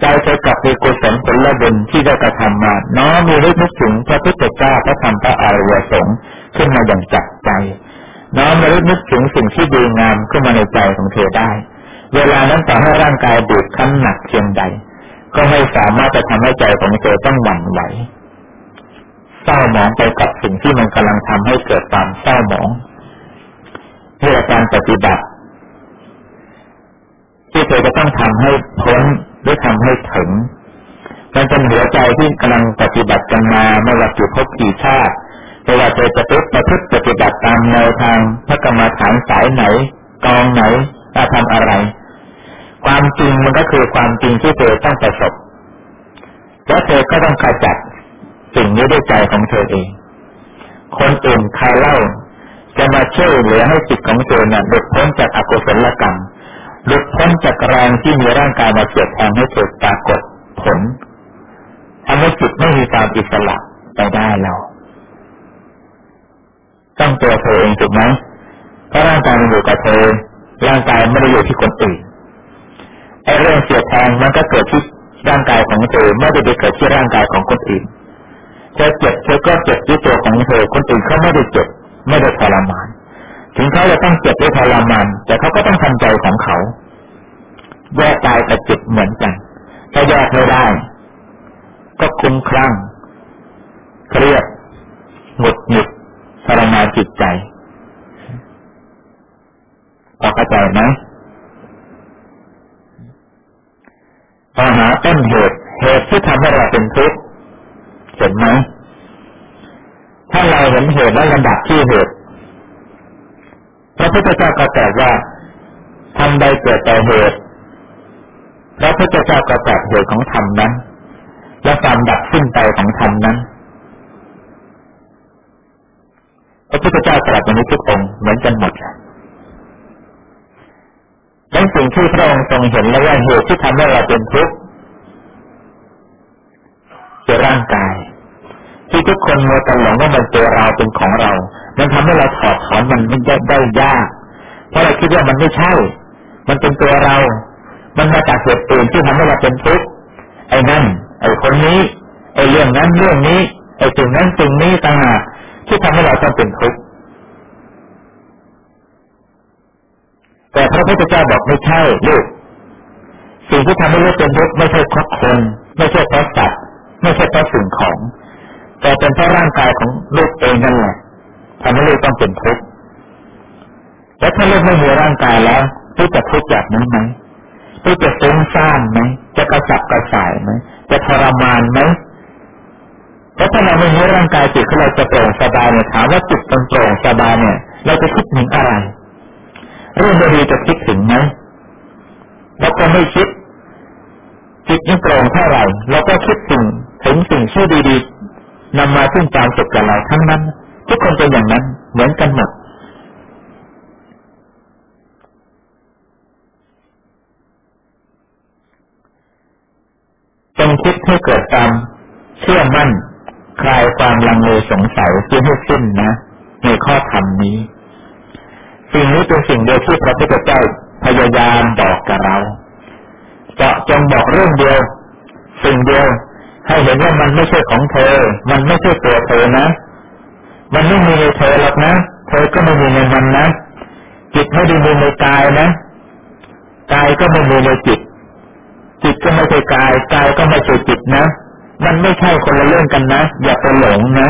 Speaker 1: ใจเธอกลับมีกุศลผลบุญที่ได้กระทำมาน้อมมีรึกนึกถึงพระพุทธเจ้าพระธรรมพระอริยสงฆ์ขึ้นมาอย่างจับใจ น้อมรึกนึกถึงสิ่งที่ดีงามขึ้นมาในใจของเธอได้ เวลานั้นต่อให้ร่างกายดูดคั้นหนักเพียงใด ก็ไม่สามารถจะทำให้ใจของเธอต้องหวั่นไหวเศร้าหมองไปกับสิ่งที่มันกำลังทำให้เกิดความเศร้าหมองเพื่อการปฏิบัติ ที่เธอจะต้องทำให้พ้นหรือทำให้ถึงมันเป็นหัวใจที่กำลังปฏิบัติกันมาไม่ว่าจุดพบกี่ชาติไม่ว่าเธอจะประพฤติปฏิบัติตามแนวทางพระกรรมฐานสายไหน กองไหนจะทำอะไร ความจริงมันก็คือความจริงที่เธอต้องประสบ และเธอก็ต้องขจัดสิ่งนี้ด้วยใจของเธอเอง คนอื่นใครเล่า จะมาช่วยเหลือให้จิตของเธอเนี่ยหลุดพ้นจากอกุศลกรรมหลุดพ้นจากแรงที่มีร่างกายมาเสียดแทงให้เกิดปรากฏผลทำให้จิตไม่มีความอิสระไปได้เราต้องตัวเธอเองถูกไหมเพราะร่างกายมันอยู่กับเธอร่างกายไม่ได้อยู่ที่คนอื่น ไอ้เรื่องเสียดแทงมันก็เกิดที่ร่างกายของเธอไม่ได้ไปเกิดที่ร่างกายของคนอื่นเธอเจ็บเธอก็เจ็บที่ตัวของเธอคนอื่นเขาไม่ได้เจ็บไม่ได้ทรมาน ถึงเขาจะต้องเจ็บด้วยทรมาน แต่เขาก็ต้องทำใจของเขาแยกกายกับจิตเหมือนกันถ้าแยกไม่ได้ ก็คุ้มคลั่งเครียดหงุดหงิดทรมานจิตใจพอเข้าใจไหม พอหาต้นเหตุเหตุที่ทำให้เราเป็นทุกข์เห็นไหมถ้าเราเห็นเหตุและลำดับที่เหตุพระพุทธเจ้าก็ตรัสว่าทำใดเกิดแต่เหตุพระพุทธเจ้าก็ตรัสเหตุของธรรมนั้น และความดับสิ้นไปของธรรมนั้นพระพุทธเจ้าตรัสอย่างนี้ทุกองค์เหมือนกันหมดเลย และสิ่งที่พระองค์ทรงเห็นและว่าเหตุที่ทำให้เราเป็นทุกข์คือร่างกาย ที่ทุกคนมัวแต่หลงว่ามันตัวเราเป็นของเรา มันทำให้เราถอดถอนมันมันได้ยาก เพราะเราคิดว่ามันไม่ใช่ มันเป็นตัวเรา มันมาจากเหตุอื่นที่ทำให้เราเป็นทุกข์ไอ้นั่นไอ้คนนี้ไอ้เรื่องนั้นเรื่องนี้ไอ้สิ่งนั้นสิ่งนี้ต่างหากที่ทำให้เราต้องเป็นทุกข์ แต่พระพุทธเจ้าบอกไม่ใช่ลูกสิ่งที่ทำให้เราเป็นทุกข์ไม่ใช่เพราะคน ไม่ใช่เพราะสัตว์ไม่ใช่เพราะสิ่งของ แต่เป็นเพราะร่างกายของลูกเองนั่นแหละทำให้ลูกต้องเป็นทุกข์แล้วถ้าลูกไม่มีร่างกายแล้วลูกจะทุกข์แบบนั้นไหมลูกจะฟุ้งซ่านไหมจะกระสับกระส่ายไหมจะทรมานไหมแล้วถ้าเราไม่มีร่างกายจิตของเราจะโปร่งสบายเนี่ยถามว่าจิตมันโปร่งสบายเนี่ย เราจะคิดถึงอะไร เรื่องดีจะคิดถึงไหมเราก็ไม่คิด จิตยังโปร่งเท่าไหร่เราก็คิดถึงถึงสิ่งที่ดีๆนำมาซึ่งความสุขกับเราทั้งนั้น ทุกคนเป็นอย่างนั้นเหมือนกันหมดจงคิดให้เกิดความเชื่อมั่น คลายความลังเลสงสัยเพื่อให้สิ้นนะ ในข้อธรรมนี้ สิ่งนี้เป็นสิ่งเดียวที่พระพุทธเจ้าพยายามบอกกับเราเจาะจงบอกเรื่องเดียว สิ่งเดียว ให้เห็นว่ามันไม่ใช่ของเธอ มันไม่ใช่ตัวเธอนะ มันไม่มีในเธอหรอกนะ เธอก็ไม่มีในมันนะ จิตไม่ได้มีในกายนะ กายก็ไม่มีในจิต จิตก็ไม่ใช่กาย กายก็ไม่ใช่จิตนะ มันไม่ใช่คนละเรื่องกันนะ อย่าไปหลงนะ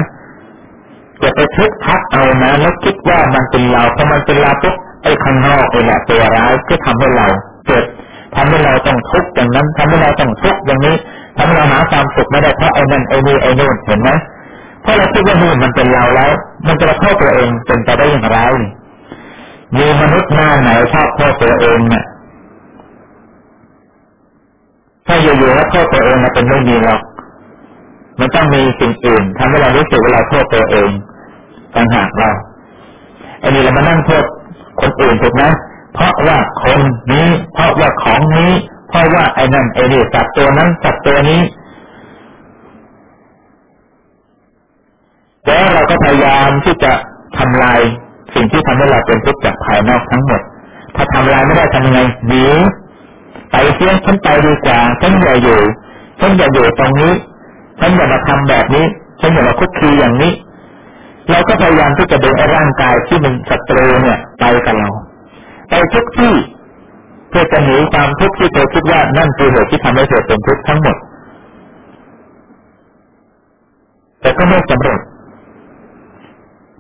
Speaker 1: อย่าไปทึกทักเอานะแล้วคิดว่ามันเป็นเราพอมันเป็นเราปุ๊บไอ้ข้างนอกไอ้แหละตัวร้ายก็ทำให้เราเกิดทำให้เราต้องทุกข์อย่างนั้นทำให้เราต้องทุกข์อย่างนี้ทำให้เราหาความสุขไม่ได้เพราะไอ้นั่นไอ้นี่ไอ้นู่นเห็นไหมเพราะเราคิดว่านี่มันเป็นเราแล้ว มันจะโทษตัวเองเป็นไปได้อย่างไรมีมนุษย์หน้าไหนชอบโทษตัวเองเนี่ยถ้าอยู่ๆแล้วโทษตัวเองมันเป็นไม่มีหรอกมันต้องมีสิ่งอื่นทำให้เรารู้สึกว่าเราโทษตัวเอง ต่างหากเราไอ้นี่เรามานั่งโทษคนอื่นถูกไหมเพราะว่าคนนี้ เพราะว่าของนี้ เพราะว่าไอ้นั่นไอ้นี่สัตว์ตัวนั้นสัตว์ตัวนี้แล้วเราก็พยายามที่จะทำลายสิ่งที่ทำให้เราเป็นทุกข์จากภายนอกทั้งหมด ถ้าทำลายไม่ได้ทำยังไงหนีไปเสียฉันไปดีกว่าฉันอย่าอยู่ฉันอย่าอยู่ตรงนี้ฉันอย่ามาทำแบบนี้ฉันอย่ามาคุกคีอย่างนี้ เราก็พยายามที่จะดึงไอ้ร่างกายที่มันศัตรูเนี่ยไปกับเรา ไปทุกที่เพื่อจะหนีความทุกข์ที่เธอคิดว่านั่นคือเหตุที่ทำให้เธอเป็นทุกข์ทั้งหมด แต่ก็ไม่สำเร็จ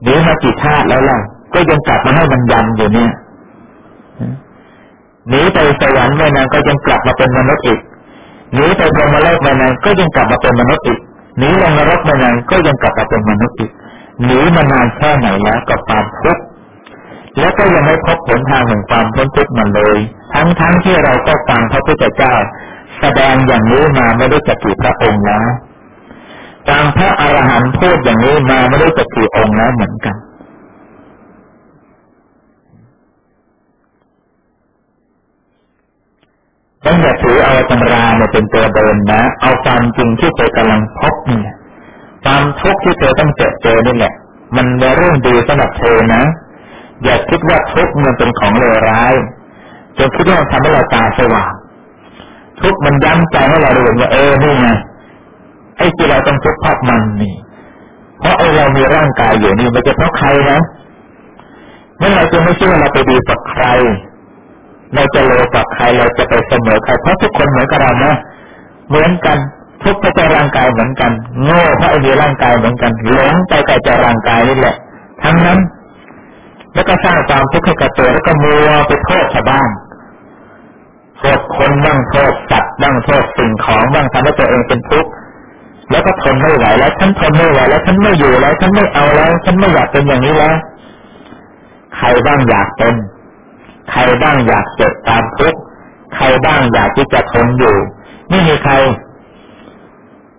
Speaker 1: หนีมากี่ชาติแล้วล่ะ ก็ยังกลับมาให้มันยันอยู่เนี่ยหนีไปสวรรค์ไม่นานก็ยังกลับมาเป็นมนุษย์อีกหนีไปพรหมโลกไม่นานก็ยังกลับมาเป็นมนุษย์อีกหนีลงนรกไม่นานก็ยังกลับมาเป็นมนุษย์อีก หนีมานานแค่ไหนแล้วกับความทุกข์แล้วก็ยังไม่พบผลทางแห่งความพ้นทุกข์มันเลย ทั้งๆทที่เราก็ฟังพระพุทธเจ้า แสดงอย่างนี้มาไม่ได้จะกี่พระองค์แล้วฟังพระอรหันต์พูดอย่างนี้มาไม่ได้จะกี่องค์แล้วเหมือนกันต้องอย่าถือเอาตำราเนี่ยเป็นตัวเดินนะ เอาความจริงที่เธอกำลังพบเนี่ย ความทุกข์ที่เธอต้องเจอเจอนี่แหละ มันเป็นเรื่องดีสำหรับเธอนะ อย่าคิดว่าทุกข์มันเป็นของเลวร้ายจนคิดว่าทำให้เราตาสว่างทุกข์มันย้ำใจให้เราเห็นว่าเออนี่ไงไอ้ที่เราต้องทุกข์เพราะมันนี่เพราะไอ้เรามีร่างกายอยู่นี่ม่ใช่เพราะใครนะเมื่อเราจะไม่เชื่อเราไปดีกับใคร เราจะเลวกับใครเราจะไปเสมอใครเพราะทุกคนเหมือนกับเรานะเหมือนกัน ทุกข์เพราะใจร่างกายเหมือนกัน โง่เพราะไอ้มีร่างกายเหมือนกันหลงไปกับใจร่างกายนี่แหละ ทั้งนั้น แล้วก็สร้างความทุกข์ให้กับตัวแล้วก็มัวไปโทษชาวบ้านโทษคนบ้างโทษสัตว์บ้างโทษสิ่งของบ้างทำให้ตัวเองเป็นทุกข์แล้วก็ทนไม่ไหวแล้วฉันทนไม่ไหวแล้วฉันไม่อยู่แล้วฉันไม่เอาแล้วฉันไม่อยากเป็นอย่างนี้แล้วใครบ้างอยากเป็นใครบ้างอยากเจ็บตามทุกข์ใครบ้างอยากที่จะทนอยู่ ไม่มีใคร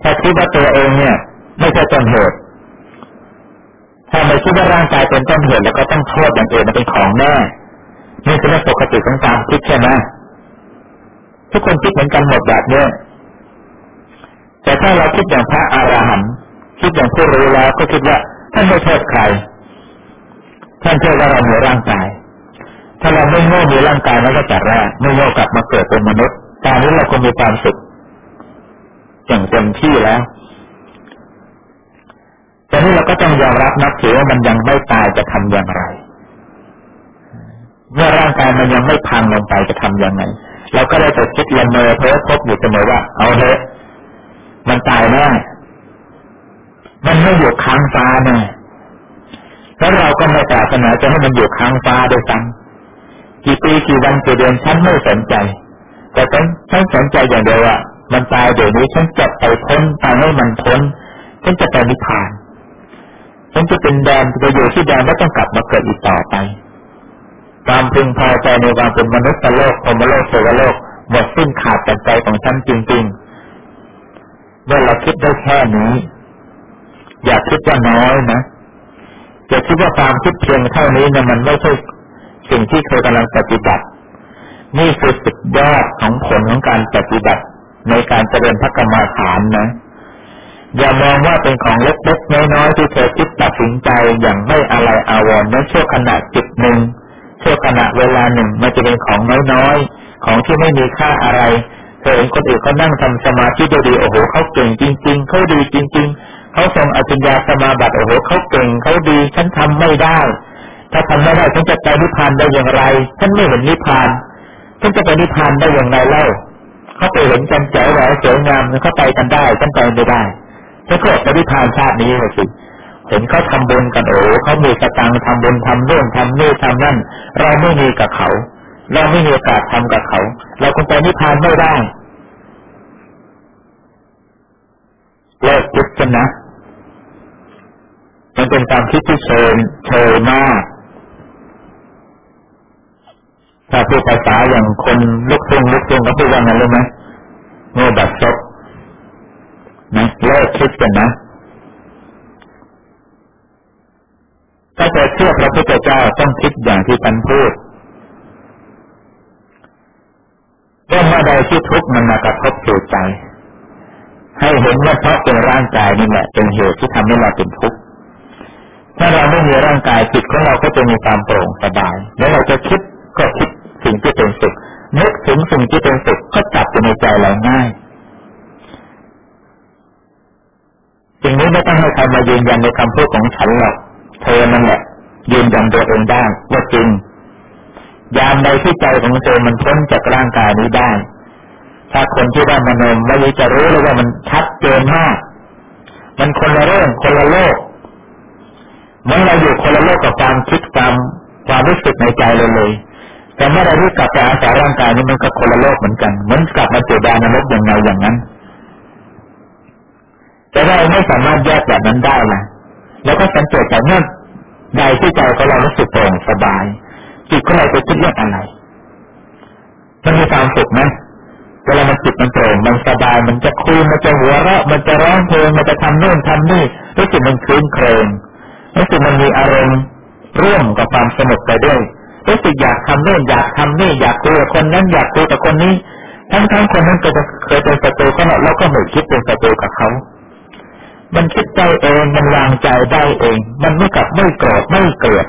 Speaker 1: ถ้าคิดว่าตัวเองเนี่ย ไม่ใช่ต้นเหตุถ้าไม่คิดว่าร่างกายเป็นต้นเหตุแล้วก็ต้องโทษอย่างอื่นเป็นของแน่นี่คือเรื่องปกติของการคิดใช่ไหมทุกคนคิดเหมือนกันหมดแบบนี้แต่ถ้าเราคิดอย่างพระอรหันต์คิดอย่างผู้รู้แล้วก็คิดว่าท่านไม่โทษใครท่านเชื่อว่าเรามีร่างกาย ถ้าเราไม่โง่มีร่างกายแล้วก็จัดแรกไม่โง่กลับมาเกิดเป็นมนุษย์ตอนนี้เราคงมีความสุข อย่างเต็มที่แล้วแต่นี้เราก็ต้องยอมรับนับถือว่ามันยังไม่ตายจะทำอย่างไร เมื่อร่างกายมันยังไม่พังลงไปจะทำยังไงเราก็ได้แต่คิดละเมอเพ้อพบอยู่เสมอว่า เอาเถอะมันตายแน่มันไม่อยู่ค้างฟ้าแน่แล้วเราก็ไม่ปรารถนาจะให้มันอยู่ค้างฟ้าโดยซ้ำกี่ปีกี่วันกี่เดือนฉันไม่สนใจ แต่ฉันฉันสนใจอย่างเดียวว่า มันตายเดี๋ยวนี้ฉันจะไปพ้นตายให้มันพ้นฉันจะไปนิพพานฉันจะเป็นแดนไปอยู่ที่แดนไม่ต้องกลับมาเกิดอีกต่อไปความพึงพอใจในความเป็นมนุษย์โลกพมโลกเทวโลกหมดสิ้นขาดจากใจของฉันจริงๆเมื่อเราคิดได้แค่นี้ อย่าคิดว่าน้อยนะอย่าคิดว่าความคิดเพียงเท่านี้นะมันไม่ใช่สิ่งที่เคยกำลังปฏิบัติ นี่คือสุดยอดของผลของการปฏิบัติ ในการเจริญพระกรรมฐานนะ อย่ามองว่าเป็นของเล็กๆน้อยๆที่เธอคิดตัดสินใจอย่างไม่อะไรอาวรณ์ในช่วงขณะจิตหนึ่งช่วงขณะเวลาหนึ่งมันจะเป็นของน้อยๆ ของที่ไม่มีค่าอะไรเธอเห็นคนอื่นเขานั่งทำสมาธิดีๆโอ้โหเขาเก่งจริง ๆเขาดีจริง ๆเขาทรงอภิญญาสมาบัติโอ้โหเขาเก่งเขาดี ฉันทำไม่ได้ ถ้าทำไม่ได้ฉันจะไปนิพพานได้อย่างไร ฉันไม่เห็นนิพพานฉันจะไปนิพพานได้อย่างไรเล่า เขาไปเห็นกันแจ๋วแหววสวยงามเขาไปกันได้ฉันไปไม่ได้ฉันก็ไปนิพานชาตินี้เลยสิเห็นเขาทำบุญกันโอ้เขามีสตังทำบุญทำเรื่องทำนี่ทำนั่น เราไม่มีกับเขา เราไม่มีโอกาสทำกับเขา เราคงไปนิพพานไม่ได้เลิกคิดกันนะ มันเป็นความคิดที่เชิญเชยมาก ถ้าพูดภาษาอย่างคนลุกทุ่งลุกทุ่งเขาพูดว่าไงรู้ไหมโง่บัดซบนะเลิกคิดกันนะถ้าจะเชื่อพระพุทธเจ้าต้องคิดอย่างที่ท่านพูดเมื่อใดที่ทุกข์มันมากระทบสู่ใจ ให้เห็นว่าเพราะเป็นร่างกายนี่แหละเป็นเหตุที่ทำให้เราเป็นทุกข์ถ้าเราไม่มีร่างกายจิตของเราก็จะมีความโปร่งสบาย แล้วเราจะคิดก็คิด สิ่งที่เป็นสุขนึกถึงสิ่งที่เป็นสุขก็จับอยู่ในใจเราง่ายสิ่งนี้ไม่ต้องให้ใครมายืนยันในคำพูดของฉันหรอกเธอนั่นแหละยืนยันตัวเองได้ว่าจริง ยามใดที่ใจของเธอมันพ้นจากร่างกายนี้ได้ ถ้าคนที่ได้มโนมไม่จะรู้เลยว่ามันชัดเจนมาก มันคนละเรื่องคนละโลกเมื่อเราอยู่คนละโลกกับความคิดความความรู้สึกในใจเลยเลย แต่เมื่อเรารู้กลับไปอาศัยร่างกายนี้มันก็คนละโลกเหมือนกันเหมือนกลับมาเจอดานรกอย่างไงอย่างนั้น แต่เราไม่สามารถแยกแบบนั้นได้นะแล้วก็สังเกตจากเมื่อใดที่ใจของเรารู้สึกโปร่งสบายจิตของเราไปคิดเรื่องอะไรมันมีความสุขไหมเวลามันจิตมันโปร่งมันสบาย มันจะคุยมันจะหัวเราะมันจะร้องเพลงมันจะทำโน่นทำนี่รู้สึกมันคืนเครงรู้สึกมันมีอารมณ์ร่วมกับความสนุกไปด้วย รู้สึกอยากทำนู่นอยากทำนี่อยากคุยกับคนนั้นอยากคุยกับคนนี้ ทั้งทั้งคนนั้นเคยเคยเป็นศัตรูก็เราก็ไม่คิดเป็นศัตรูกับเขา มันคิดใจเองมันวางใจได้เอง มันไม่กลับไม่โกรธไม่เกลียด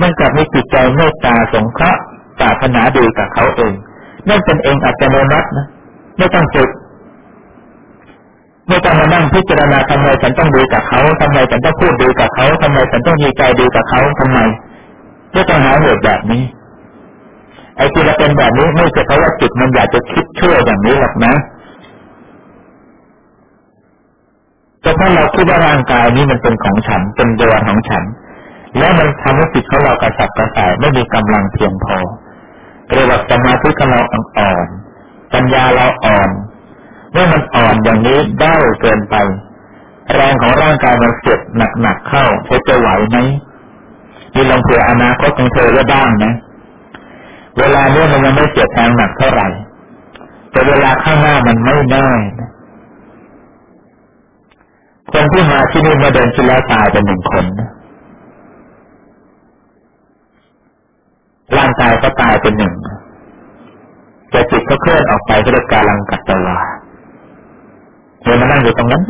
Speaker 1: มันกลับมีจิตใจเมตตาสงเคราะห์ปรารถนาดีกับเขาเองนั่นเป็นเองอัตโนมัตินะไม่ต้องฝึกไม่ต้องมานั่งพิจารณาทำไมฉันต้องดีกับเขาทำไมฉันต้องพูดดีกับเขาทำไมฉันต้องมีใจดีกับเขาทำไม ไม่ต้องหาเหตุแบบนี้ ไอ้ที่เราเป็นแบบนี้ไม่ใช่เพราะว่าจิตมันอยากจะคิดชั่วอย่างนี้หรอกนะแต่ถ้าเราคิดว่าร่างกายนี้มันเป็นของฉัน เป็นตัวของฉัน แล้วมันทำให้จิตของเรากระสับกระส่ายไม่มีกำลังเพียงพอเรียกว่าสมาธิของเราอ่อนปัญญาเราอ่อน เมื่อมันอ่อนอย่างนี้ได้เกินไป แรงของร่างกายมันเสียดหนักๆเข้าเธอจะไหวไหม มีลองเผื่ออนาคตของเธอไว้บ้างนะ เวลาเนี้ยมันยังไม่เสียดแทงหนักเท่าไหร่ แต่เวลาข้างหน้ามันไม่แน่คนที่มาที่นี่มาเดินที่แล้วตายเป็นหนึ่งคนร่างกายก็ตายเป็นหนึ่งแต่จิตก็เคลื่อนออกไปด้วยการลังกัตตวาเดินมานั่งอยู่ตรงนั้น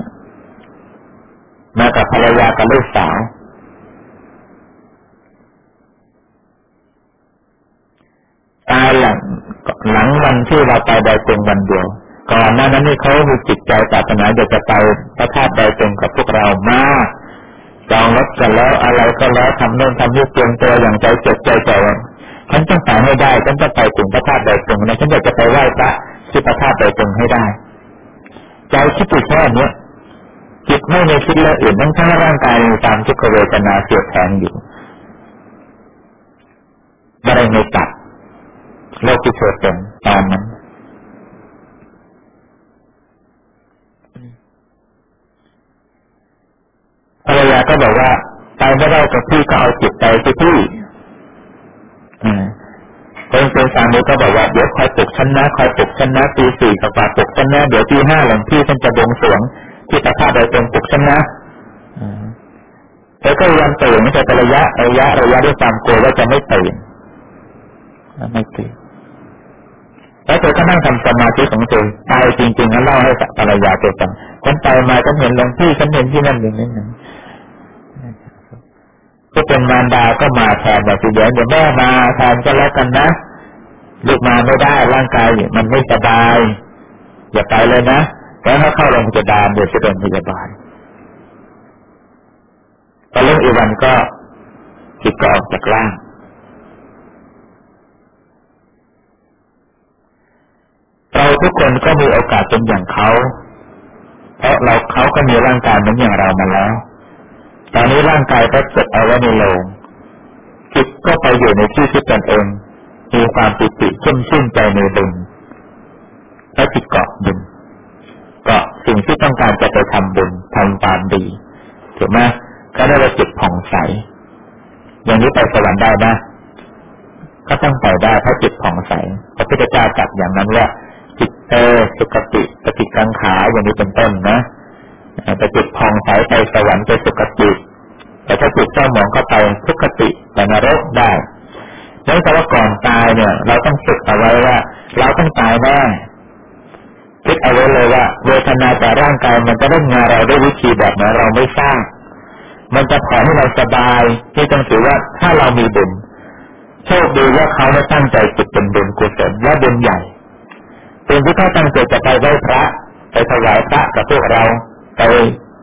Speaker 1: มากับภรรยากับลูกสาว ตายหลังหลังวันที่เราไปได้เป็นวันเดียวก่อนหน้านั้นนี่เขามีจิตใจปรารถนาอยากจะไปพระธาตุใดเป็นกับพวกเรามากจองรถกันแล้วอะไรก็แล้วทำโน่นทำนี่เตรียมตัวอย่างใจจดใจจ่อฉันต้องไปให้ได้ฉันจะไปถึงพระธาตุใดตรงนะฉันอยากจะไปไหว้พระที่พระธาตุใดตรงให้ได้ใจคิดอยู่แค่นี้จิตไม่ในคิดเรื่องอื่นทั้งทั้งร่างกายมีความทุกขเวทนาเสียแทงอยู่ไม่ได้ไม่ตัด โลกที่เกิดเป็นตามนั้นภรรยาก็บอกว่าไปไม่ได้กับพี่ก็เอาจิตใจที่พี่คนเป็นสามีก็บอกว่าเดี๋ยวคอยปลุกฉันนะคอยปลุกฉันนะตีสี่กับปาปลุกฉันนะเดี๋ยวตีห้าหลวงพี่ฉันจะบวงสรวงที่ตะภาพโดยตรงปลุกฉันนะแล้วก็ยังตื่นไม่ใช่ระยะระยะระยะด้วยความกลัวว่าจะไม่ตื่นไม่ตื่น แล้วเธอก็นั่งทำสมาธิของเธอตายจริงๆแล้วเล่าให้ภรรยาเธอฟังฉันไปมาฉันเห็นหลวงพี่ฉันเห็นที่นั่นอย่างนี้นึงก็เป็นมารดาก็มาแทนแบบเดี๋ยวเดี๋ยวแม่มาแทนก็แล้วกันนะลูกมาไม่ได้ร่างกายมันไม่สบายอย่าไปเลยนะแล้วถ้าเข้าโรงพยาบาลเดี๋ยวจะเป็นพยาบาลตอนเรื่องอีวันก็จิตก็ออกจากร่าง เราทุกคนก็มีโอกาสเป็นอย่างเขา เพราะเราเขาก็มีร่างกายเหมือนอย่างเรามาแล้ว ตอนนี้ร่างกายก็เก็บเอาไว้ในโลงจิตก็ไปอยู่ในที่ที่ตนเอง มีความปิติชุ่มชื่นใจในบุญและจิตเกาะบุญเกาะสิ่งที่ต้องการจะไปทำบุญทำความดีถูกไหมก็ได้ว่าจิตผ่องใส อย่างนี้ไปสวรรค์ได้นะก็ต้องไปได้เพราะจิตผ่องใสพระพุทธเจ้าจัดอย่างนั้นว่า เตสุกติปฏิกังขาอย่างนี้เป็นต้นนะแต่จิตผองใสไปสวรรค์ไปสุกติ แต่ถ้าจิตเจ้าหมองก็ไปทุกติไปนรกได้นั่นแปลว่าก่อนตายเนี่ย เราต้องฝึกเอาไว้ว่า เราต้องตายแน่คิดเอาไว้เลยว่า เวทนาแต่ร่างกายมันจะเล่นงานเราด้วยวิธีแบบไหนเราไม่ทราบมันจะผ่อให้เราสบายที่ต้องถือว่าถ้าเรามีบุญโชคดีว่าเขาได้ตั้งใจจิตเป็นบุญกุศลและบุญใหญ่ เป็นที่เขาตั้งใจจะไปไหว้พระไปถวายพระกับพวกเราไป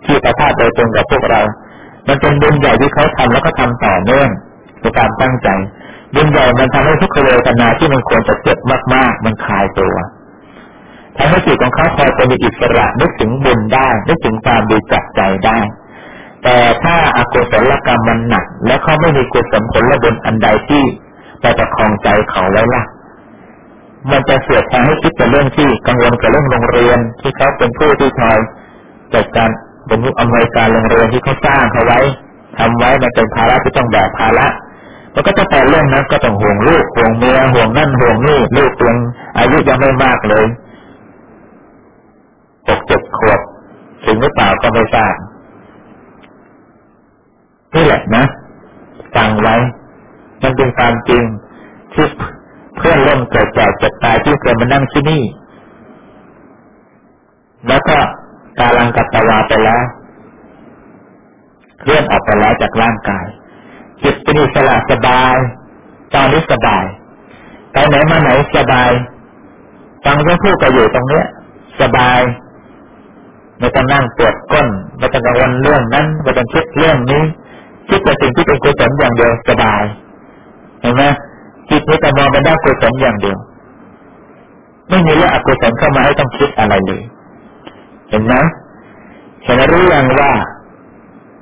Speaker 1: ที่ประทาโดยตรงกับพวกเรา มันเป็นบุญใหญ่ที่เขาทำแล้วก็ทำต่อเนื่องในการตั้งใจ บุญใหญ่มันทำให้ทุกขเวทนาที่มันควรจะเจ็บมากๆ มันคลายตัวทำให้จิตของเขาพอจะมีอิสระนึกถึงบุญได้นึกถึงความดีจับใจได้ แต่ถ้าอากุศลกรรมมันหนัก และเขาไม่มีกุศลผลและบุญอันใดที่ไปประคองใจเขาไว้ล่ะ มันจะเสียทางให้คิดแต่เรื่องที่กังวลกับเรื่องโรงเรียนที่เขาเป็นผู้ที่คอยจัดการเป็นผู้อำนวยการโรงเรียนที่เขาสร้างเขาไว้ทำไว้มันเป็นภาระที่ต้องแบกภาระมันก็จะแต่เรื่องนั้นก็ต้องห่วงลูกห่วงเมียห่วงนั่นห่วงนี่ลูกยังอายุยังไม่มากเลยหกเจ็ดขวบถึงหรือเปล่าก็ไม่ทราบนี่แหละนะฟังไว้ มันเป็นความจริงที่ เพื่อนร่วมเกิดแก่เจ็บตายที่เคยมานั่งที่นี่ แล้วก็กาลังกัตวาไปแล้วเคลื่อนออกไปแล้วจากร่างกาย จิตเป็นอิสระสบาย ตอนนี้สบายไปไหนมาไหนสบายฟังเรื่องพูดก็อยู่ตรงเนี้ย สบายไม่ต้องนั่งปวดก้นไม่ต้องกังวลเรื่องนั้นไม่ต้องคิดเรื่องนี้คิดแต่สิ่งที่เป็นกุศลอย่างเดียวสบายเห็นไหม จิตนี้แต่มองไปได้กุศลอย่างเดียว ไม่มีเรื่องอกุศลเข้ามาให้ต้องคิดอะไรเลย เห็นไหมเห็นรู้ยังว่า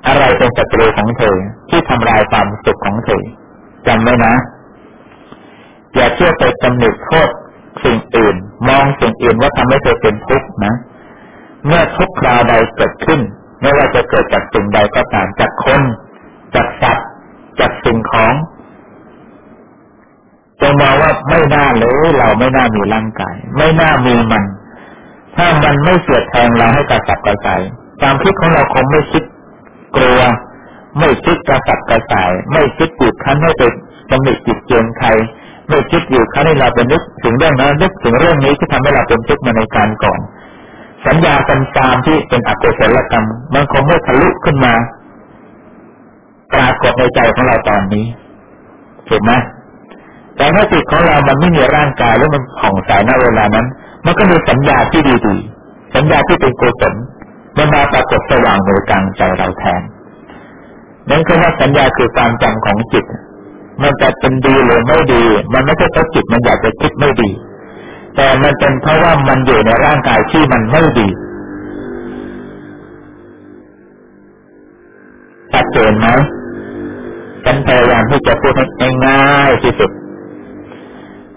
Speaker 1: อะไรเป็นศัตรูของเธอ ที่ทำลายความสุขของเธอจำไว้นะ อย่าเชื่อไปตำหนิโทษสิ่งอื่น มองสิ่งอื่นว่าทำให้เธอเป็นทุกข์นะ เมื่อทุกคราวใดเกิดขึ้น ไม่ว่าจะเกิดจากสิ่งใดก็ตามจากคนจากสัตว์จากสิ่งของ จะมองว่าไม่น่าเลย เราไม่น่ามีร่างกาย ไม่น่ามีมัน ถ้ามันไม่เสียดแทงเราให้กระสับกระส่ายความคิดของเราคงไม่คิดกลัว ไม่คิดกระสับกระส่าย ไม่คิดจิตคันให้เป็นตำหนิจิตเจียนใครไม่คิดอยู่คั้นให้เราเป็นนึกถึงเรื่องนั้นนึกถึงเรื่องนี้ที่ทำให้เราเป็นทุกข์มาในการก่อน สัญญาสัญจามที่เป็นอกุศลกรรม มันคงไม่ทะลุขึ้นมาปรากฏในใจของเราตอนนี้ถูกไหม แต่ถ้าจิตของเรามันไม่มีร่างกายแล้วมันผ่องใสในเวลานั้น มันก็มีสัญญาที่ดีๆสัญญาที่เป็นกุศลมันมาปรากฏสว่างในกลางใจเราแทนนั่นคือว่าสัญญาคือความจำของจิต มันจะเป็นดีหรือไม่ดี มันไม่ใช่เพราะจิตมันอยากจะคิดไม่ดี แต่มันเป็นเพราะว่ามันอยู่ในร่างกายที่มันไม่ดีชัดเจนไหมฉันพยายามที่จะพูดให้ง่ายที่สุด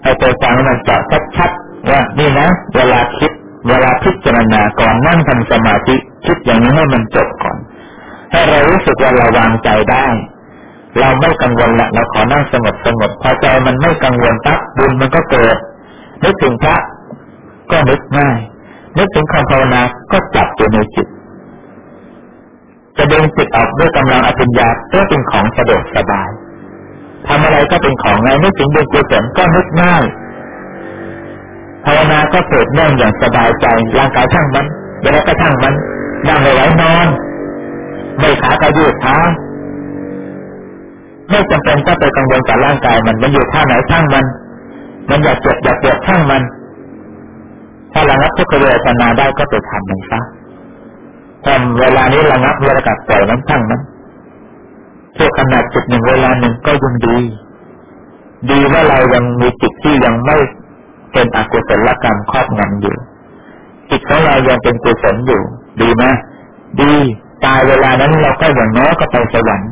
Speaker 1: ให้ตัวฟังมันจะชัดๆว่านี่นะ เวลาคิด เวลาพิจารณาก่อนนั่งทำสมาธิคิดอย่างนี้ให้มันจบก่อนให้เรารู้สึกว่าเราวางใจได้ เราไม่กังวลละเราขอนั่งสงบสงบพอใจมันไม่กังวลปั๊บบุญมันก็เกิดนึกถึงพระก็นึกง่ายนึกถึงคำภาวนาก็จับอยู่ในจิตจะเดึงจิตออกด้วยกำลังอภิญญาก็เป็นของสะดวกสบาย ทำอะไรก็เป็นของง่ายนึกถึงบุญกุศลก็นึกง่ายภาวนาก็เกิดเนื่องอย่างสบายใจร่างกายช่างมันเวลาก็ช่างมันนั่งไม่ไหวนอนไม่ขาก็ยืดเท้าไม่จำเป็นต้องไปกังวลกับร่างกายมันมันอยู่ท่าไหนช่างมัน มันอยากเจ็บอยากปวดช่างมัน ถ้าระงับทุกขเวทนาได้ก็ไปทำมันซะทำเวลานี้ระงับเวลากับปล่อยนั้นช่างมัน ชั่วขนาดจุดหนึ่งเวลาหนึ่งก็ยังดี ดีว่าเรายังมีจิตที่ยังไม่เป็นอกุศลกรรมครอบงำอยู่ จิตของเรายังเป็นกุศลอยู่ ดีไหมดีตายเวลานั้นเราก็อย่างน้อยก็ไปสวรรค์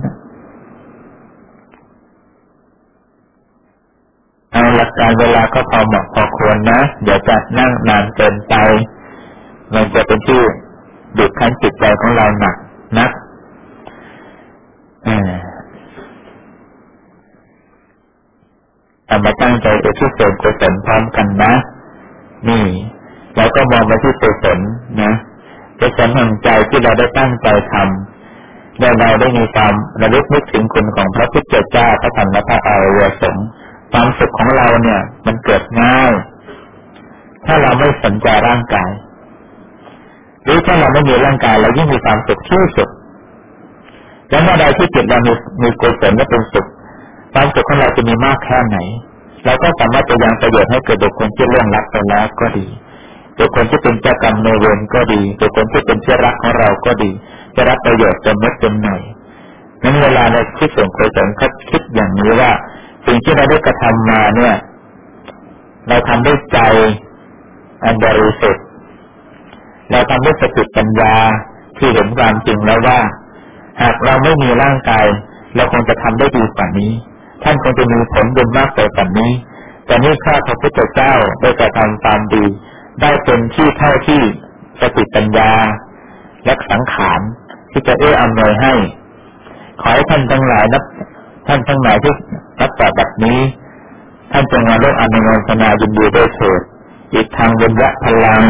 Speaker 1: เอาหลักการเวลาก็พอเหมาะพอควรนะเดี๋ยวจะนั่งนานเกินไป มันจะเป็นที่ดุดขั้นจิตใจของเราหนักนัก เอามาตั้งใจไปที่สริมกุศลพร้อมกันนะ นี่ แล้วก็มองมาที่กุศลนะกุศลแห่งใจที่เราได้ตั้งใจทำและเราได้มีความระลึกนึกถึงคุณของพระพุทธเจ้าพระธรรมและพระอริยสงฆ์ความสุขของเราเนี่ย มันเกิดง่าย ถ้าเราไม่สนใจร่างกาย หรือถ้าเราไม่มีร่างกายเรายิ่งมีความสุขที่สุด แล้วเมื่อใดที่จิตเรามีมีกุศลและเป็นสุขความสุขของเราจะมีมากแค่ไหนเราก็สามารถจะยังประโยชน์ให้เกิดบุคคลที่เรื่องรักไปแล้วก็ดีบุคคลที่เป็นเจ้ากรรมในเวรก็ดีบุคคลที่เป็นเชื่อรักของเราก็ดี จะรับประโยชน์จนเม็ดจนหน่อยนั้นเวลาในคิดส่งกุศลเขาคิดอย่างนี้ว่า สิ่งที่เราได้กระทำมาเนี่ย เราทำด้วยใจอันบริสุทธิ์เราทำด้วยสติปัญญาที่เห็นความจริงแล้วว่า หากเราไม่มีร่างกายเราคงจะทำได้ดีกว่านี้ ท่านคงจะมีผลบุญมากไปกว่านี้ แต่นี่ข้าพระพุทธเจ้าได้กระทำตามดี ได้เป็นที่เท่าที่สติปัญญา และสังขารที่จะเอื้ออำนวยให้ ขอให้ท่านทั้งหลายนับท่านทั้งหลายที่รับต่อแบบนี้ ท่านจงมาร่วมอนุโมทนายินดีด้วยเถิดอีกทางบุญยะพลัง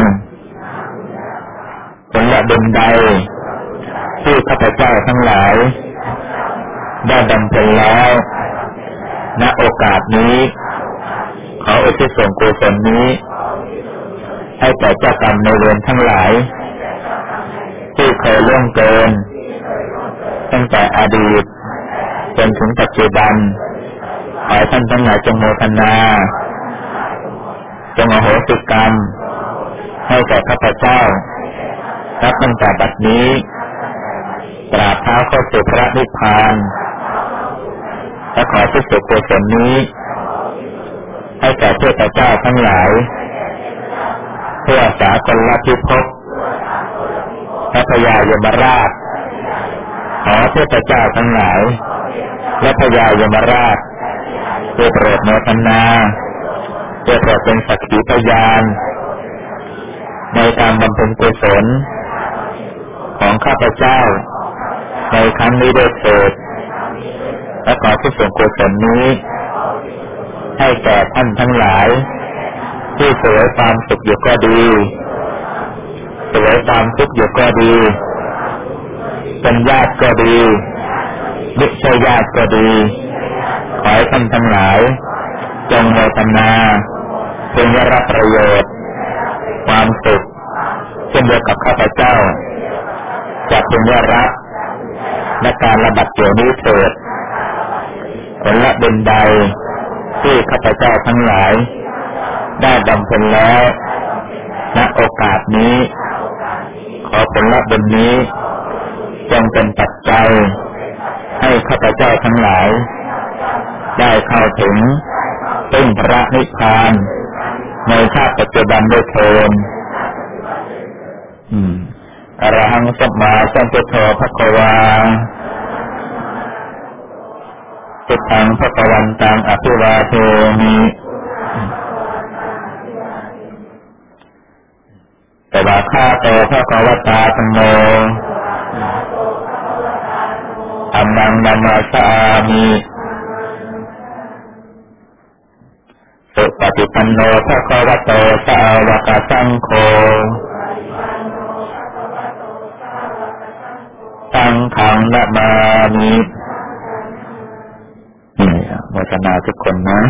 Speaker 1: ผลละบุญใด ที่ข้าพเจ้าทั้งหลาย ได้บำเพ็ญแล้ว ณโอกาสนี้ ขออุทิศส่งกุศลนี้ ให้แก่เจ้ากรรมในเวรทั้งหลาย ที่เคยล่วงเกิน ตั้งแต่อดีต จนถึงปัจจุบัน ขอท่านทั้งหลายจงโมทนา จงอโหสิกรรม ให้แก่ข้าพเจ้ารับตั้งแต่บัดนี้ กราบเท้าเข้าสู่พระนิพพานและขอที่สุดกุศลนี้ ให้แก่เทพเจ้าทั้งหลาย เพื่อสากลพิภพพระพยายมราช ขอเทพเจ้าทั้งหลาย และพยายมราชเพื่อโปรดโมทนาเพื่อโปรดเป็นสักขีพยาน ในการบำเพ็ญกุศลของข้าพเจ้า ในครั้งนี้ด้วยเถิดและขอที่ส่งกุศลนี้ ให้แก่ท่านทั้งหลาย ที่สวยความสุขอยู่ก็ดีสวยความทุกข์อยู่ก็ดีเป็นญาติก็ดีมิใช่ญาติก็ดี ขอให้ท่านทั้งหลาย จงโมทนาเพื่อรับประโยชน์ ความสุขเช่นเดียวกับข้าพเจ้าจะพึงได้รับ และการระบัดเดี๋ยวนี้เถิดผลละเป็นใดที่ข้าพเจ้าทั้งหลาย ได้บำเพ็ญแล้วณโอกาสนี้ ขอผลละบนนี้ จงเป็นปัจจัย ให้ข้าพเจ้าทั้งหลาย ได้เข้าถึงเป็นพระนิพพาน ในชาติปัจจุบันด้วยเทนอ อรหังสัมมาสัมพุทโธพระกวาสุทังพระกวันตังอภิวาเทมิแต่ว่าข้าโตพระกวตาธรรมโมอัมมังนามาสามิสุปฏิปันโนพระกวโตสาวกสังโฆ ตังขังละมามินี่โมทนาทุกคนนะ